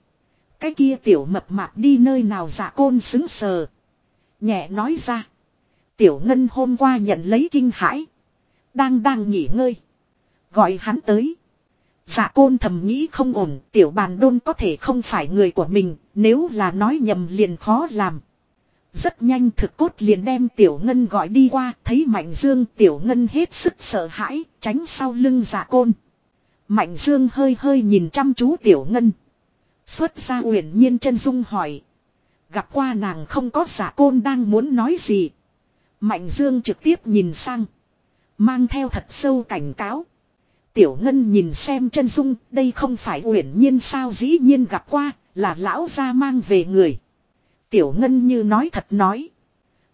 Cái kia tiểu mập mạp đi nơi nào giả côn xứng sờ. Nhẹ nói ra. Tiểu ngân hôm qua nhận lấy kinh hãi. Đang đang nghỉ ngơi. Gọi hắn tới. Dạ côn thầm nghĩ không ổn, tiểu bàn đôn có thể không phải người của mình, nếu là nói nhầm liền khó làm. Rất nhanh thực cốt liền đem tiểu ngân gọi đi qua, thấy mạnh dương tiểu ngân hết sức sợ hãi, tránh sau lưng dạ côn. Mạnh dương hơi hơi nhìn chăm chú tiểu ngân. Xuất ra uyển nhiên chân dung hỏi. Gặp qua nàng không có giả côn đang muốn nói gì. Mạnh dương trực tiếp nhìn sang. Mang theo thật sâu cảnh cáo. Tiểu Ngân nhìn xem chân dung, đây không phải uyển nhiên sao dĩ nhiên gặp qua, là lão gia mang về người. Tiểu Ngân như nói thật nói.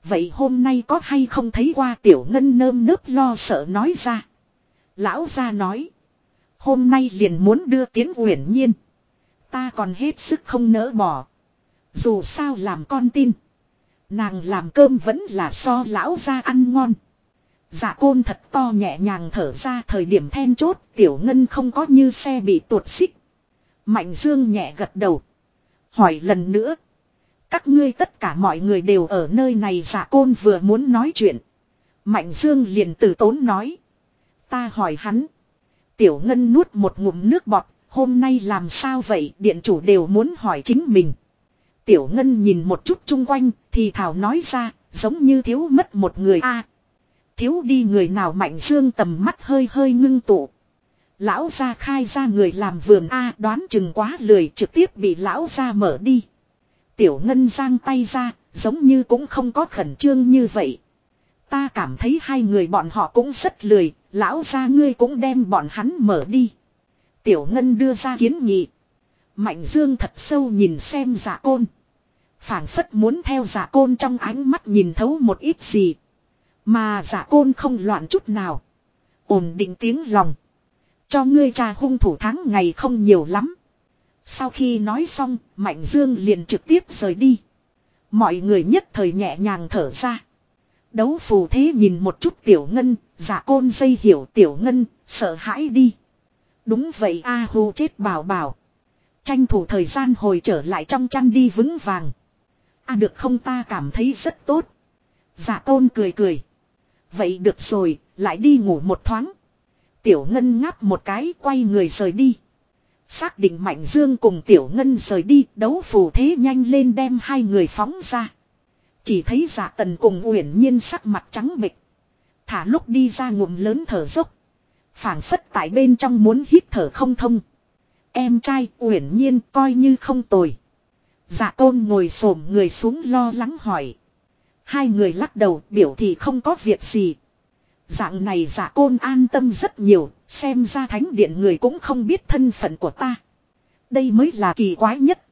Vậy hôm nay có hay không thấy qua Tiểu Ngân nơm nớp lo sợ nói ra. Lão gia nói. Hôm nay liền muốn đưa tiến uyển nhiên. Ta còn hết sức không nỡ bỏ. Dù sao làm con tin. Nàng làm cơm vẫn là so lão ra ăn ngon. Dạ côn thật to nhẹ nhàng thở ra thời điểm then chốt, tiểu ngân không có như xe bị tuột xích. Mạnh dương nhẹ gật đầu. Hỏi lần nữa. Các ngươi tất cả mọi người đều ở nơi này dạ côn vừa muốn nói chuyện. Mạnh dương liền từ tốn nói. Ta hỏi hắn. Tiểu ngân nuốt một ngụm nước bọt. Hôm nay làm sao vậy điện chủ đều muốn hỏi chính mình. Tiểu ngân nhìn một chút chung quanh thì thảo nói ra giống như thiếu mất một người a Thiếu đi người nào mạnh dương tầm mắt hơi hơi ngưng tụ. Lão gia khai ra người làm vườn A đoán chừng quá lười trực tiếp bị lão gia mở đi. Tiểu ngân giang tay ra, giống như cũng không có khẩn trương như vậy. Ta cảm thấy hai người bọn họ cũng rất lười, lão gia ngươi cũng đem bọn hắn mở đi. Tiểu ngân đưa ra kiến nghị. Mạnh dương thật sâu nhìn xem giả côn. phảng phất muốn theo giả côn trong ánh mắt nhìn thấu một ít gì. Mà giả côn không loạn chút nào. Ổn định tiếng lòng. Cho ngươi trà hung thủ tháng ngày không nhiều lắm. Sau khi nói xong, Mạnh Dương liền trực tiếp rời đi. Mọi người nhất thời nhẹ nhàng thở ra. Đấu phù thế nhìn một chút tiểu ngân, giả côn dây hiểu tiểu ngân, sợ hãi đi. Đúng vậy A Hu chết bảo bảo. Tranh thủ thời gian hồi trở lại trong chăn đi vững vàng. A được không ta cảm thấy rất tốt. Giả côn cười cười. Vậy được rồi, lại đi ngủ một thoáng. Tiểu Ngân ngáp một cái quay người rời đi. Xác định Mạnh Dương cùng Tiểu Ngân rời đi đấu phù thế nhanh lên đem hai người phóng ra. Chỉ thấy giả tần cùng uyển nhiên sắc mặt trắng bịch. Thả lúc đi ra ngụm lớn thở dốc. phảng phất tại bên trong muốn hít thở không thông. Em trai uyển nhiên coi như không tồi. Dạ tôn ngồi xổm người xuống lo lắng hỏi. Hai người lắc đầu biểu thì không có việc gì. Dạng này dạ côn an tâm rất nhiều, xem ra thánh điện người cũng không biết thân phận của ta. Đây mới là kỳ quái nhất.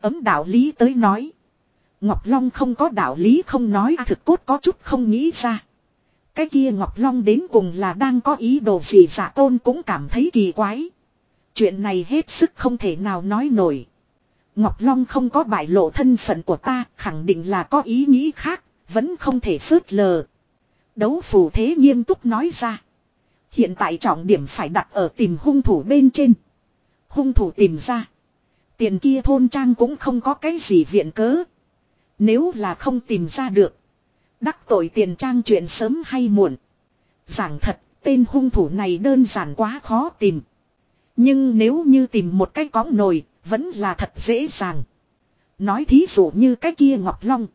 Ấm đạo lý tới nói. Ngọc Long không có đạo lý không nói à, thực cốt có chút không nghĩ ra. Cái kia Ngọc Long đến cùng là đang có ý đồ gì giả tôn cũng cảm thấy kỳ quái. Chuyện này hết sức không thể nào nói nổi. Ngọc Long không có bại lộ thân phận của ta, khẳng định là có ý nghĩ khác, vẫn không thể phớt lờ. Đấu phù thế nghiêm túc nói ra. Hiện tại trọng điểm phải đặt ở tìm hung thủ bên trên. Hung thủ tìm ra. Tiền kia thôn trang cũng không có cái gì viện cớ. Nếu là không tìm ra được. Đắc tội tiền trang chuyện sớm hay muộn. Giảng thật, tên hung thủ này đơn giản quá khó tìm. Nhưng nếu như tìm một cái cõng nồi, vẫn là thật dễ dàng. Nói thí dụ như cái kia Ngọc Long.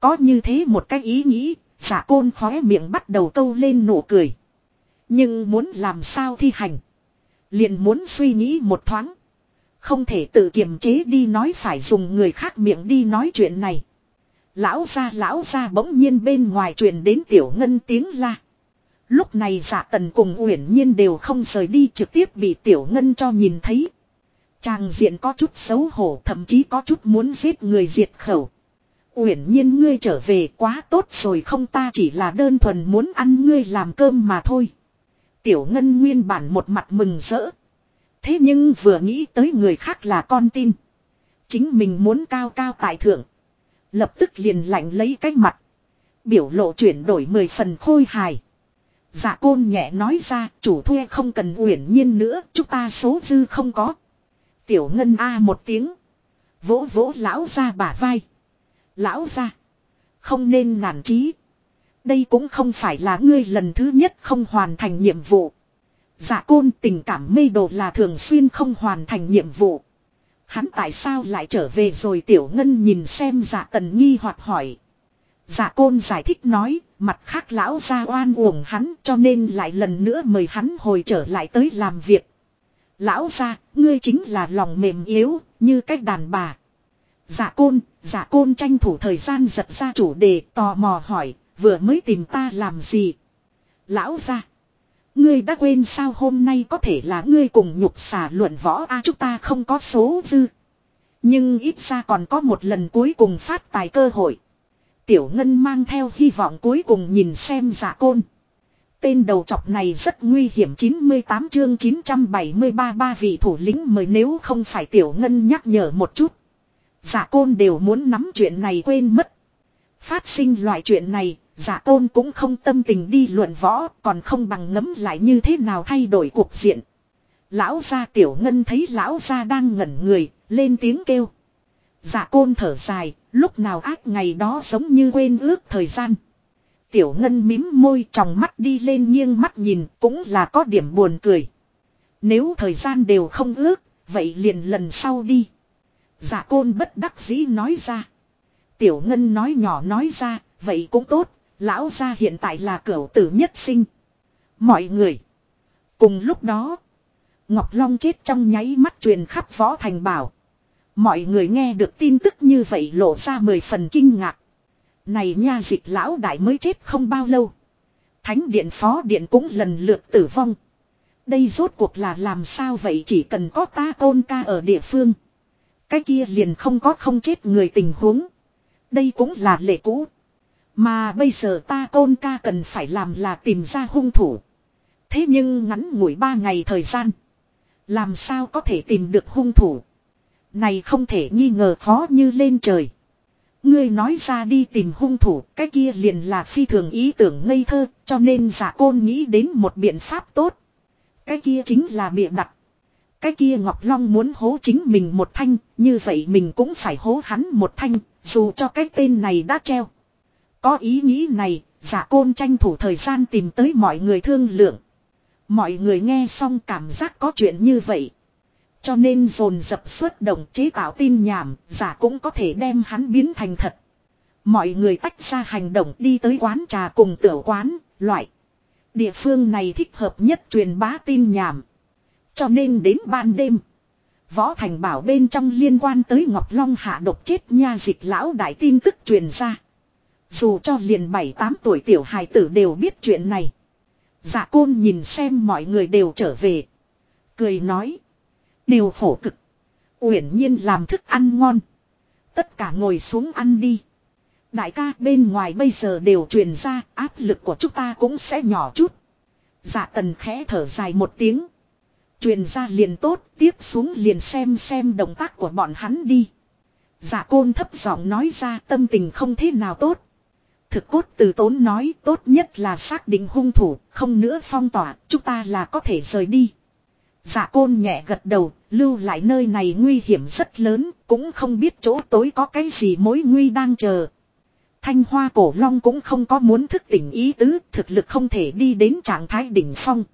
Có như thế một cái ý nghĩ, Giả côn khóe miệng bắt đầu câu lên nụ cười. Nhưng muốn làm sao thi hành. Liền muốn suy nghĩ một thoáng. Không thể tự kiềm chế đi nói phải dùng người khác miệng đi nói chuyện này. Lão ra lão ra bỗng nhiên bên ngoài truyền đến tiểu ngân tiếng la. Lúc này giả tần cùng uyển nhiên đều không rời đi, trực tiếp bị tiểu ngân cho nhìn thấy. Chàng diện có chút xấu hổ, thậm chí có chút muốn giết người diệt khẩu. Uyển nhiên, ngươi trở về quá tốt rồi, không ta chỉ là đơn thuần muốn ăn ngươi làm cơm mà thôi. Tiểu ngân nguyên bản một mặt mừng rỡ. Thế nhưng vừa nghĩ tới người khác là con tin. Chính mình muốn cao cao tại thượng. Lập tức liền lạnh lấy cái mặt. Biểu lộ chuyển đổi mười phần khôi hài. Dạ côn nhẹ nói ra, chủ thuê không cần uyển nhiên nữa, chúng ta số dư không có. Tiểu ngân a một tiếng. Vỗ vỗ lão ra bả vai. Lão ra. Không nên nản trí. Đây cũng không phải là ngươi lần thứ nhất không hoàn thành nhiệm vụ. Dạ côn tình cảm mê đồ là thường xuyên không hoàn thành nhiệm vụ. Hắn tại sao lại trở về rồi tiểu ngân nhìn xem dạ tần nghi hoặc hỏi. Dạ côn giải thích nói, mặt khác lão ra oan uổng hắn cho nên lại lần nữa mời hắn hồi trở lại tới làm việc. Lão ra, ngươi chính là lòng mềm yếu, như cách đàn bà. Dạ côn, dạ côn tranh thủ thời gian giật ra chủ đề tò mò hỏi, vừa mới tìm ta làm gì? Lão ra. Ngươi đã quên sao hôm nay có thể là ngươi cùng nhục xả luận võ a à, chúng ta không có số dư. Nhưng ít ra còn có một lần cuối cùng phát tài cơ hội. Tiểu Ngân mang theo hy vọng cuối cùng nhìn xem giả côn. Tên đầu chọc này rất nguy hiểm 98 chương 973 ba vị thủ lĩnh mời nếu không phải Tiểu Ngân nhắc nhở một chút. Giả côn đều muốn nắm chuyện này quên mất. Phát sinh loại chuyện này, Giả tôn cũng không tâm tình đi luận võ, còn không bằng ngấm lại như thế nào thay đổi cuộc diện. Lão gia tiểu ngân thấy lão gia đang ngẩn người, lên tiếng kêu. Dạ Giả côn thở dài, lúc nào ác ngày đó giống như quên ước thời gian. Tiểu ngân mím môi trong mắt đi lên nghiêng mắt nhìn cũng là có điểm buồn cười. Nếu thời gian đều không ước, vậy liền lần sau đi. Dạ Giả côn bất đắc dĩ nói ra. Tiểu ngân nói nhỏ nói ra, vậy cũng tốt, lão gia hiện tại là cửu tử nhất sinh. Mọi người. Cùng lúc đó, Ngọc Long chết trong nháy mắt truyền khắp võ thành bảo. Mọi người nghe được tin tức như vậy lộ ra mười phần kinh ngạc. Này nha dịch lão đại mới chết không bao lâu. Thánh điện phó điện cũng lần lượt tử vong. Đây rốt cuộc là làm sao vậy chỉ cần có ta tôn ca ở địa phương. Cái kia liền không có không chết người tình huống. Đây cũng là lệ cũ. Mà bây giờ ta côn ca cần phải làm là tìm ra hung thủ. Thế nhưng ngắn ngủi ba ngày thời gian. Làm sao có thể tìm được hung thủ. Này không thể nghi ngờ khó như lên trời. Ngươi nói ra đi tìm hung thủ, cái kia liền là phi thường ý tưởng ngây thơ, cho nên giả côn nghĩ đến một biện pháp tốt. Cái kia chính là bịa đặt. Cái kia Ngọc Long muốn hố chính mình một thanh, như vậy mình cũng phải hố hắn một thanh, dù cho cái tên này đã treo. Có ý nghĩ này, giả côn tranh thủ thời gian tìm tới mọi người thương lượng. Mọi người nghe xong cảm giác có chuyện như vậy. Cho nên dồn dập xuất động chế tạo tin nhảm, giả cũng có thể đem hắn biến thành thật. Mọi người tách ra hành động đi tới quán trà cùng tiểu quán, loại. Địa phương này thích hợp nhất truyền bá tin nhảm. Cho nên đến ban đêm. Võ Thành bảo bên trong liên quan tới Ngọc Long hạ độc chết nha dịch lão đại tin tức truyền ra. Dù cho liền 7-8 tuổi tiểu hài tử đều biết chuyện này. Dạ côn nhìn xem mọi người đều trở về. Cười nói. Đều khổ cực. Uyển nhiên làm thức ăn ngon. Tất cả ngồi xuống ăn đi. Đại ca bên ngoài bây giờ đều truyền ra, áp lực của chúng ta cũng sẽ nhỏ chút. Dạ tần khẽ thở dài một tiếng. Truyền ra liền tốt, tiếp xuống liền xem xem động tác của bọn hắn đi. Dạ côn thấp giọng nói ra tâm tình không thế nào tốt. Thực cốt từ tốn nói tốt nhất là xác định hung thủ, không nữa phong tỏa, chúng ta là có thể rời đi. Dạ côn nhẹ gật đầu, lưu lại nơi này nguy hiểm rất lớn, cũng không biết chỗ tối có cái gì mối nguy đang chờ. Thanh hoa cổ long cũng không có muốn thức tỉnh ý tứ, thực lực không thể đi đến trạng thái đỉnh phong.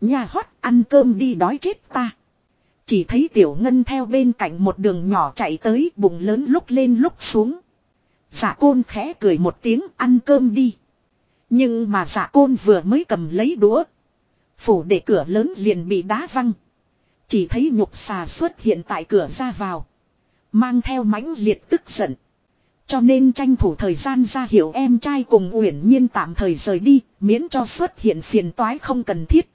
Nhà hót ăn cơm đi đói chết ta. Chỉ thấy tiểu ngân theo bên cạnh một đường nhỏ chạy tới bụng lớn lúc lên lúc xuống. Giả côn khẽ cười một tiếng ăn cơm đi. Nhưng mà giả côn vừa mới cầm lấy đũa. Phủ để cửa lớn liền bị đá văng. Chỉ thấy nhục xà xuất hiện tại cửa ra vào. Mang theo mãnh liệt tức giận. Cho nên tranh thủ thời gian ra hiểu em trai cùng uyển nhiên tạm thời rời đi, miễn cho xuất hiện phiền toái không cần thiết.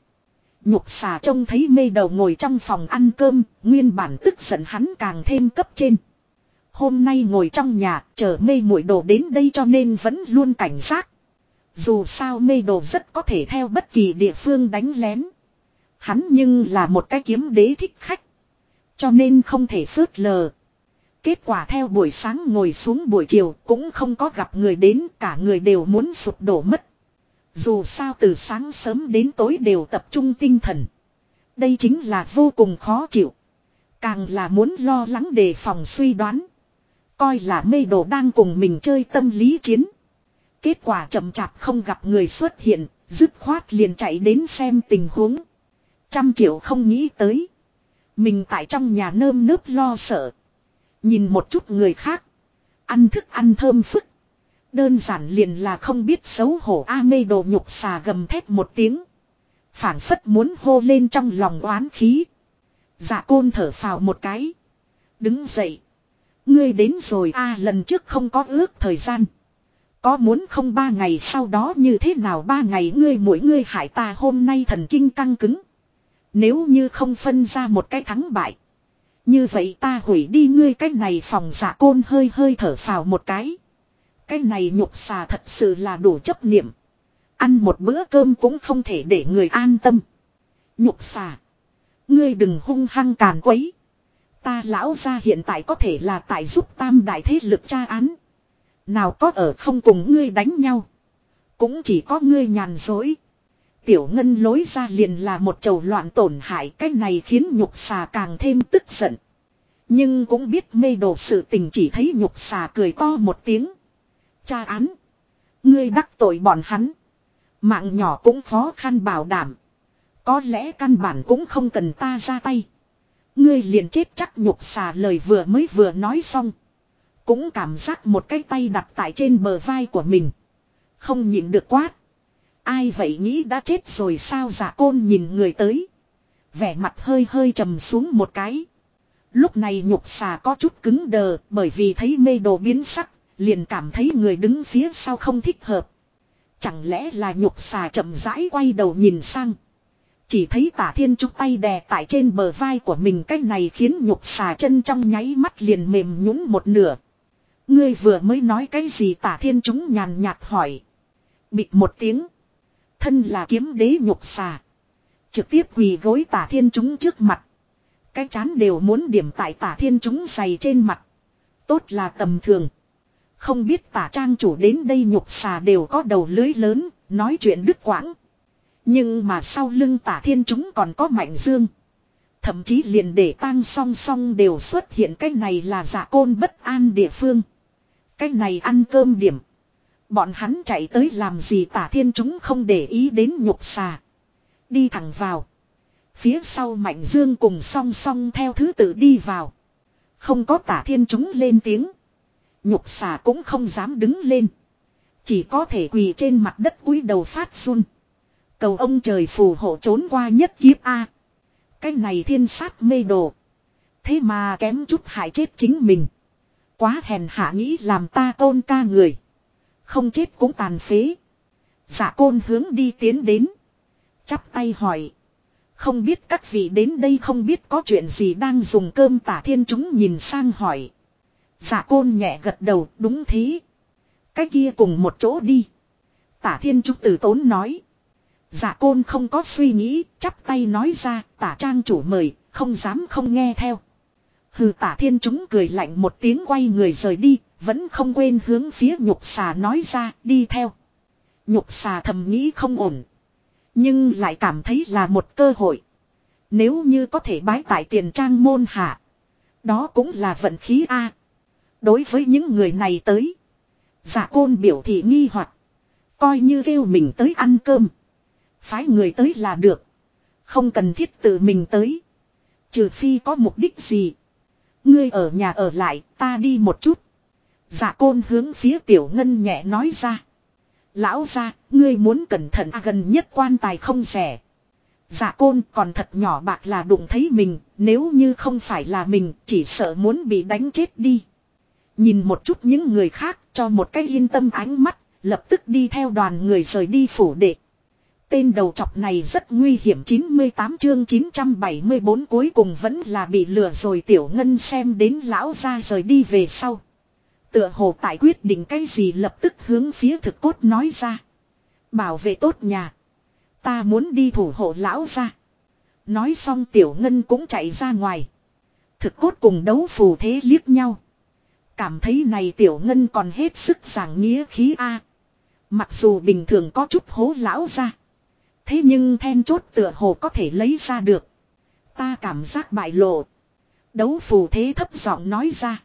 Nhục xà trông thấy mê đầu ngồi trong phòng ăn cơm, nguyên bản tức giận hắn càng thêm cấp trên. Hôm nay ngồi trong nhà, chờ mê muội đồ đến đây cho nên vẫn luôn cảnh giác. Dù sao mê đồ rất có thể theo bất kỳ địa phương đánh lén. Hắn nhưng là một cái kiếm đế thích khách. Cho nên không thể phớt lờ. Kết quả theo buổi sáng ngồi xuống buổi chiều cũng không có gặp người đến cả người đều muốn sụp đổ mất. Dù sao từ sáng sớm đến tối đều tập trung tinh thần. Đây chính là vô cùng khó chịu. Càng là muốn lo lắng đề phòng suy đoán. Coi là mê đồ đang cùng mình chơi tâm lý chiến. Kết quả chậm chạp không gặp người xuất hiện, dứt khoát liền chạy đến xem tình huống. Trăm triệu không nghĩ tới. Mình tại trong nhà nơm nớp lo sợ. Nhìn một chút người khác. Ăn thức ăn thơm phức. Đơn giản liền là không biết xấu hổ a mê đồ nhục xà gầm thét một tiếng. Phản phất muốn hô lên trong lòng oán khí. Dạ côn thở phào một cái. Đứng dậy. Ngươi đến rồi a lần trước không có ước thời gian. Có muốn không ba ngày sau đó như thế nào ba ngày ngươi mỗi ngươi hại ta hôm nay thần kinh căng cứng. Nếu như không phân ra một cái thắng bại. Như vậy ta hủy đi ngươi cái này phòng giả côn hơi hơi thở phào một cái. Cái này nhục xà thật sự là đủ chấp niệm. Ăn một bữa cơm cũng không thể để người an tâm. Nhục xà. Ngươi đừng hung hăng càn quấy. Ta lão ra hiện tại có thể là tại giúp tam đại thế lực tra án. Nào có ở không cùng ngươi đánh nhau. Cũng chỉ có ngươi nhàn dối. Tiểu ngân lối ra liền là một chầu loạn tổn hại, cái này khiến nhục xà càng thêm tức giận. Nhưng cũng biết mê đồ sự tình chỉ thấy nhục xà cười to một tiếng. Cha án. Ngươi đắc tội bọn hắn. Mạng nhỏ cũng khó khăn bảo đảm. Có lẽ căn bản cũng không cần ta ra tay. Ngươi liền chết chắc nhục xà lời vừa mới vừa nói xong. Cũng cảm giác một cái tay đặt tại trên bờ vai của mình. Không nhịn được quát. Ai vậy nghĩ đã chết rồi sao giả côn nhìn người tới. Vẻ mặt hơi hơi trầm xuống một cái. Lúc này nhục xà có chút cứng đờ bởi vì thấy mê đồ biến sắc. Liền cảm thấy người đứng phía sau không thích hợp. Chẳng lẽ là nhục xà chậm rãi quay đầu nhìn sang. Chỉ thấy tả thiên trúc tay đè tại trên bờ vai của mình cái này khiến nhục xà chân trong nháy mắt liền mềm nhũn một nửa. Ngươi vừa mới nói cái gì tả thiên chúng nhàn nhạt hỏi. Bịt một tiếng. Thân là kiếm đế nhục xà. Trực tiếp quỳ gối tả thiên chúng trước mặt. Cái chán đều muốn điểm tại tả thiên chúng dày trên mặt. Tốt là tầm thường. Không biết tả trang chủ đến đây nhục xà đều có đầu lưới lớn, nói chuyện đứt quãng. Nhưng mà sau lưng tả thiên chúng còn có mạnh dương. Thậm chí liền để tang song song đều xuất hiện cái này là giả côn bất an địa phương. Cái này ăn cơm điểm. Bọn hắn chạy tới làm gì tả thiên chúng không để ý đến nhục xà. Đi thẳng vào. Phía sau mạnh dương cùng song song theo thứ tự đi vào. Không có tả thiên chúng lên tiếng. Nhục xà cũng không dám đứng lên. Chỉ có thể quỳ trên mặt đất cúi đầu phát run. Cầu ông trời phù hộ trốn qua nhất kiếp A. Cái này thiên sát mê đồ. Thế mà kém chút hại chết chính mình. Quá hèn hạ nghĩ làm ta tôn ca người. Không chết cũng tàn phế. Giả côn hướng đi tiến đến. Chắp tay hỏi. Không biết các vị đến đây không biết có chuyện gì đang dùng cơm tả thiên chúng nhìn sang hỏi. Giả côn nhẹ gật đầu, đúng thế. Cái kia cùng một chỗ đi. Tả thiên trúc tử tốn nói. Dạ côn không có suy nghĩ, chắp tay nói ra, tả trang chủ mời, không dám không nghe theo. Hừ tả thiên chúng cười lạnh một tiếng quay người rời đi, vẫn không quên hướng phía nhục xà nói ra, đi theo. Nhục xà thầm nghĩ không ổn. Nhưng lại cảm thấy là một cơ hội. Nếu như có thể bái tại tiền trang môn hạ. Đó cũng là vận khí A. Đối với những người này tới. Giả côn biểu thị nghi hoặc Coi như kêu mình tới ăn cơm. Phái người tới là được. Không cần thiết tự mình tới. Trừ phi có mục đích gì. Ngươi ở nhà ở lại, ta đi một chút. Dạ côn hướng phía tiểu ngân nhẹ nói ra. Lão ra, ngươi muốn cẩn thận à, gần nhất quan tài không rẻ. Dạ côn còn thật nhỏ bạc là đụng thấy mình, nếu như không phải là mình, chỉ sợ muốn bị đánh chết đi. Nhìn một chút những người khác, cho một cái yên tâm ánh mắt, lập tức đi theo đoàn người rời đi phủ đệ. Tên đầu chọc này rất nguy hiểm 98 chương 974 cuối cùng vẫn là bị lừa rồi tiểu ngân xem đến lão ra rời đi về sau. Tựa hồ tại quyết định cái gì lập tức hướng phía thực cốt nói ra. Bảo vệ tốt nhà. Ta muốn đi thủ hộ lão ra. Nói xong tiểu ngân cũng chạy ra ngoài. Thực cốt cùng đấu phù thế liếc nhau. Cảm thấy này tiểu ngân còn hết sức giảng nghĩa khí A. Mặc dù bình thường có chút hố lão ra. Thế nhưng then chốt tựa hồ có thể lấy ra được. Ta cảm giác bại lộ. Đấu phù thế thấp giọng nói ra.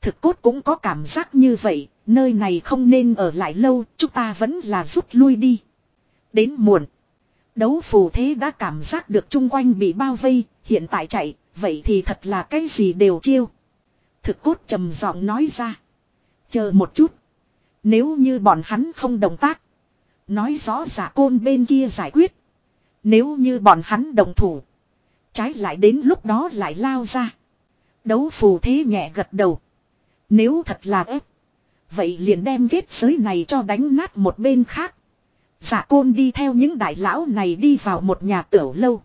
Thực cốt cũng có cảm giác như vậy, nơi này không nên ở lại lâu, chúng ta vẫn là rút lui đi. Đến muộn. Đấu phù thế đã cảm giác được chung quanh bị bao vây, hiện tại chạy, vậy thì thật là cái gì đều chiêu. Thực cốt trầm giọng nói ra. Chờ một chút. Nếu như bọn hắn không động tác. Nói rõ giả côn bên kia giải quyết. Nếu như bọn hắn đồng thủ. Trái lại đến lúc đó lại lao ra. Đấu phù thế nhẹ gật đầu. Nếu thật là ép. Vậy liền đem kết giới này cho đánh nát một bên khác. Giả côn đi theo những đại lão này đi vào một nhà tiểu lâu.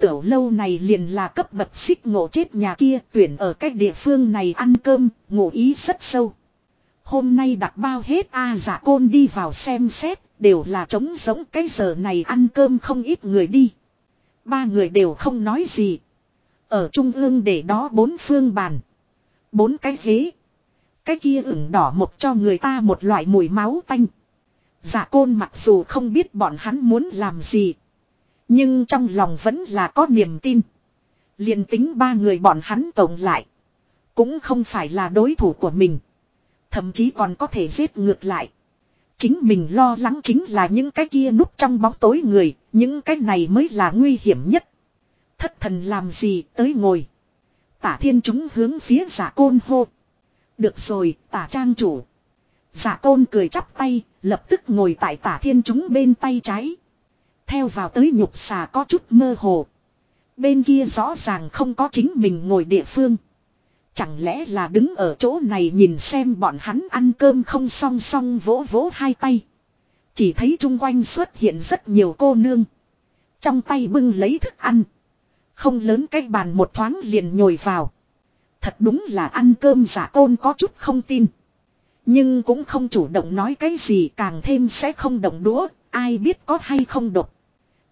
Tiểu lâu này liền là cấp bậc xích ngộ chết nhà kia tuyển ở cách địa phương này ăn cơm, ngụ ý rất sâu. Hôm nay đặt bao hết a giả côn đi vào xem xét, đều là trống giống cái giờ này ăn cơm không ít người đi. Ba người đều không nói gì. Ở trung ương để đó bốn phương bàn. Bốn cái ghế. Cái kia ửng đỏ một cho người ta một loại mùi máu tanh. giả côn mặc dù không biết bọn hắn muốn làm gì. Nhưng trong lòng vẫn là có niềm tin. liền tính ba người bọn hắn tổng lại. Cũng không phải là đối thủ của mình. Thậm chí còn có thể giết ngược lại. Chính mình lo lắng chính là những cái kia núp trong bóng tối người. Những cái này mới là nguy hiểm nhất. Thất thần làm gì tới ngồi. Tả thiên chúng hướng phía giả côn hô. Được rồi, tả trang chủ. Giả côn cười chắp tay, lập tức ngồi tại tả thiên chúng bên tay trái. Theo vào tới nhục xà có chút mơ hồ. Bên kia rõ ràng không có chính mình ngồi địa phương. Chẳng lẽ là đứng ở chỗ này nhìn xem bọn hắn ăn cơm không song song vỗ vỗ hai tay. Chỉ thấy chung quanh xuất hiện rất nhiều cô nương. Trong tay bưng lấy thức ăn. Không lớn cái bàn một thoáng liền nhồi vào. Thật đúng là ăn cơm giả côn có chút không tin. Nhưng cũng không chủ động nói cái gì càng thêm sẽ không động đũa, ai biết có hay không độc.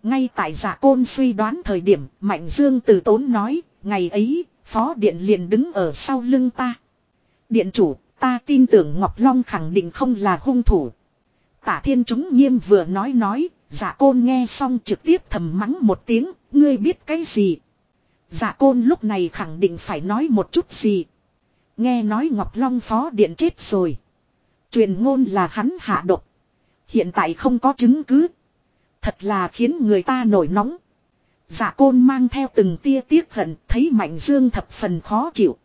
Ngay tại giả côn suy đoán thời điểm, Mạnh Dương từ tốn nói, ngày ấy, phó điện liền đứng ở sau lưng ta. Điện chủ, ta tin tưởng Ngọc Long khẳng định không là hung thủ. Tả thiên chúng nghiêm vừa nói nói, giả côn nghe xong trực tiếp thầm mắng một tiếng, ngươi biết cái gì. Giả côn lúc này khẳng định phải nói một chút gì. Nghe nói Ngọc Long phó điện chết rồi. Truyền ngôn là hắn hạ độc. Hiện tại không có chứng cứ. Thật là khiến người ta nổi nóng. Dạ côn mang theo từng tia tiếc hận, thấy Mạnh Dương thập phần khó chịu.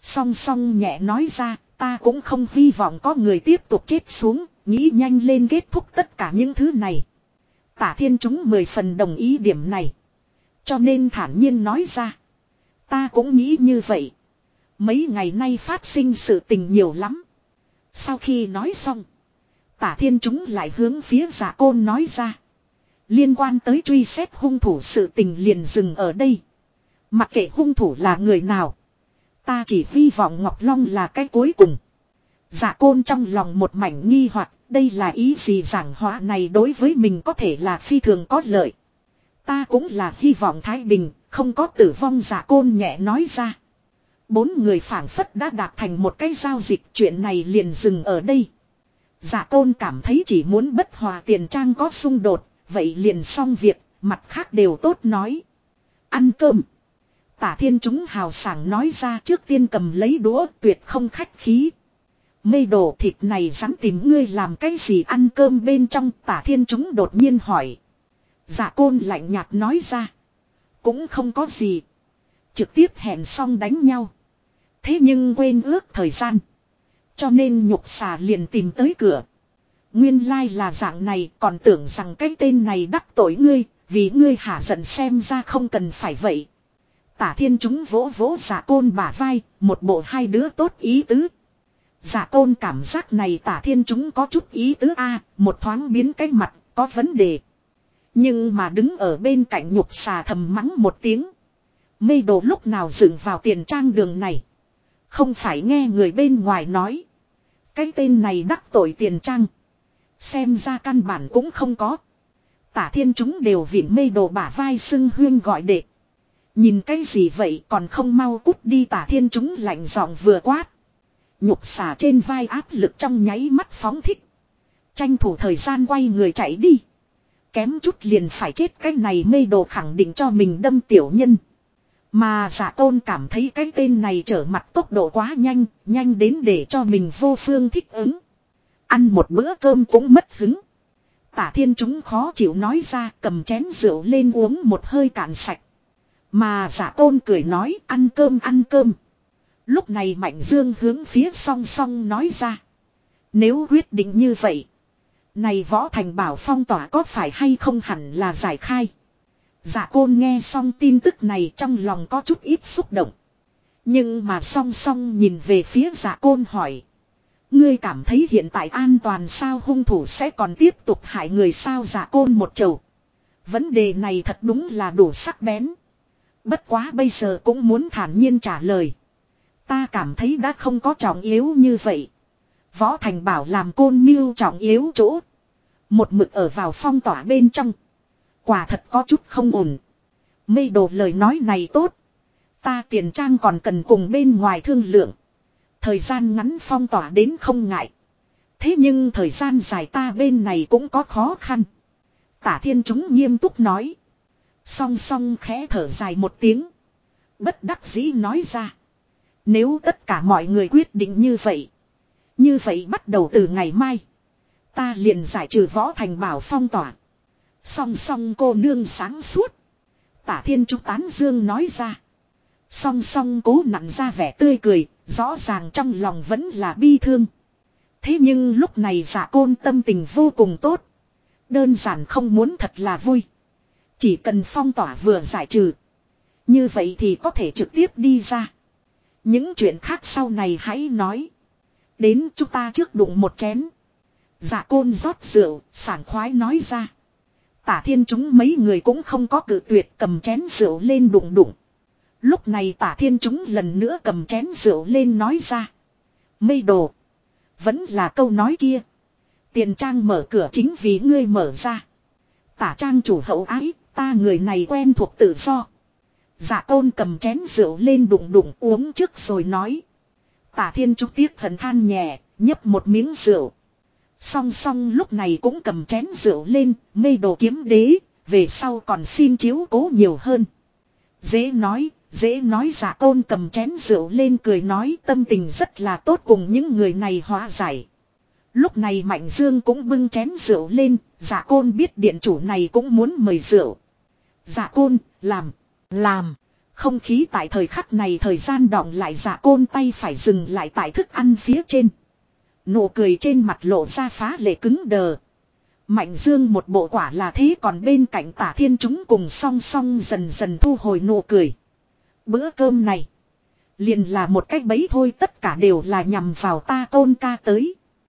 Song song nhẹ nói ra, ta cũng không hy vọng có người tiếp tục chết xuống, nghĩ nhanh lên kết thúc tất cả những thứ này. Tả thiên chúng mười phần đồng ý điểm này. Cho nên thản nhiên nói ra. Ta cũng nghĩ như vậy. Mấy ngày nay phát sinh sự tình nhiều lắm. Sau khi nói xong. Tả thiên chúng lại hướng phía giả côn nói ra. Liên quan tới truy xét hung thủ sự tình liền dừng ở đây. Mặc kệ hung thủ là người nào. Ta chỉ hy vọng Ngọc Long là cái cuối cùng. Giả côn trong lòng một mảnh nghi hoặc đây là ý gì giảng hóa này đối với mình có thể là phi thường có lợi. Ta cũng là hy vọng Thái Bình, không có tử vong giả côn nhẹ nói ra. Bốn người phản phất đã đạt thành một cái giao dịch chuyện này liền dừng ở đây. Giả côn cảm thấy chỉ muốn bất hòa tiền trang có xung đột, vậy liền xong việc, mặt khác đều tốt nói. Ăn cơm. Tả thiên chúng hào sảng nói ra trước tiên cầm lấy đũa tuyệt không khách khí. Mây đồ thịt này rắn tìm ngươi làm cái gì ăn cơm bên trong tả thiên chúng đột nhiên hỏi. Dạ côn lạnh nhạt nói ra. Cũng không có gì. Trực tiếp hẹn xong đánh nhau. Thế nhưng quên ước thời gian. Cho nên nhục xà liền tìm tới cửa. Nguyên lai là dạng này, còn tưởng rằng cái tên này đắc tội ngươi. Vì ngươi hả giận xem ra không cần phải vậy. Tả thiên chúng vỗ vỗ giả côn bả vai. Một bộ hai đứa tốt ý tứ. Giả côn cảm giác này tả thiên chúng có chút ý tứ a, Một thoáng biến cái mặt, có vấn đề. Nhưng mà đứng ở bên cạnh nhục xà thầm mắng một tiếng. Mê đồ lúc nào dựng vào tiền trang đường này. Không phải nghe người bên ngoài nói. Cái tên này đắc tội tiền trang. Xem ra căn bản cũng không có. Tả thiên chúng đều viện mê đồ bả vai xưng huyên gọi đệ. Nhìn cái gì vậy còn không mau cút đi tả thiên chúng lạnh giọng vừa quát. Nhục xả trên vai áp lực trong nháy mắt phóng thích. Tranh thủ thời gian quay người chạy đi. Kém chút liền phải chết cái này mê đồ khẳng định cho mình đâm tiểu nhân. Mà giả tôn cảm thấy cái tên này trở mặt tốc độ quá nhanh, nhanh đến để cho mình vô phương thích ứng. Ăn một bữa cơm cũng mất hứng. Tả thiên chúng khó chịu nói ra, cầm chén rượu lên uống một hơi cạn sạch. Mà giả tôn cười nói, ăn cơm ăn cơm. Lúc này Mạnh Dương hướng phía song song nói ra. Nếu quyết định như vậy. Này võ thành bảo phong tỏa có phải hay không hẳn là giải khai. Dạ côn nghe xong tin tức này trong lòng có chút ít xúc động. Nhưng mà song song nhìn về phía dạ côn hỏi. Ngươi cảm thấy hiện tại an toàn sao hung thủ sẽ còn tiếp tục hại người sao dạ côn một chầu. Vấn đề này thật đúng là đủ sắc bén. Bất quá bây giờ cũng muốn thản nhiên trả lời. Ta cảm thấy đã không có trọng yếu như vậy. Võ Thành bảo làm côn miêu trọng yếu chỗ. Một mực ở vào phong tỏa bên trong. Quả thật có chút không ổn. Mây đồ lời nói này tốt. Ta tiền trang còn cần cùng bên ngoài thương lượng. Thời gian ngắn phong tỏa đến không ngại. Thế nhưng thời gian dài ta bên này cũng có khó khăn. Tả thiên chúng nghiêm túc nói. Song song khẽ thở dài một tiếng. Bất đắc dĩ nói ra. Nếu tất cả mọi người quyết định như vậy. Như vậy bắt đầu từ ngày mai. Ta liền giải trừ võ thành bảo phong tỏa. Song song cô nương sáng suốt. Tả thiên chúng tán dương nói ra. Song song cố nặn ra vẻ tươi cười. Rõ ràng trong lòng vẫn là bi thương. Thế nhưng lúc này giả côn tâm tình vô cùng tốt. Đơn giản không muốn thật là vui. Chỉ cần phong tỏa vừa giải trừ. Như vậy thì có thể trực tiếp đi ra. Những chuyện khác sau này hãy nói. Đến chúng ta trước đụng một chén. Dạ côn rót rượu, sảng khoái nói ra. Tả thiên chúng mấy người cũng không có cự tuyệt cầm chén rượu lên đụng đụng. Lúc này tả thiên chúng lần nữa cầm chén rượu lên nói ra. Mây đồ. Vẫn là câu nói kia. Tiền trang mở cửa chính vì ngươi mở ra. Tả trang chủ hậu ái, ta người này quen thuộc tự do. Dạ tôn cầm chén rượu lên đụng đụng uống trước rồi nói. Tả thiên trúc tiếc thần than nhẹ, nhấp một miếng rượu. Song song lúc này cũng cầm chén rượu lên, mê đồ kiếm đế, về sau còn xin chiếu cố nhiều hơn. Dễ nói, dễ nói giả côn cầm chén rượu lên cười nói tâm tình rất là tốt cùng những người này hóa giải. Lúc này Mạnh Dương cũng bưng chén rượu lên, giả côn biết điện chủ này cũng muốn mời rượu. Giả côn, làm, làm. Không khí tại thời khắc này thời gian đọng lại giả côn tay phải dừng lại tại thức ăn phía trên. Nụ cười trên mặt lộ ra phá lệ cứng đờ. Mạnh dương một bộ quả là thế còn bên cạnh tả thiên chúng cùng song song dần dần thu hồi nụ cười. Bữa cơm này. Liền là một cách bấy thôi, tất cả đều là nhằm vào ta tôn ca tới.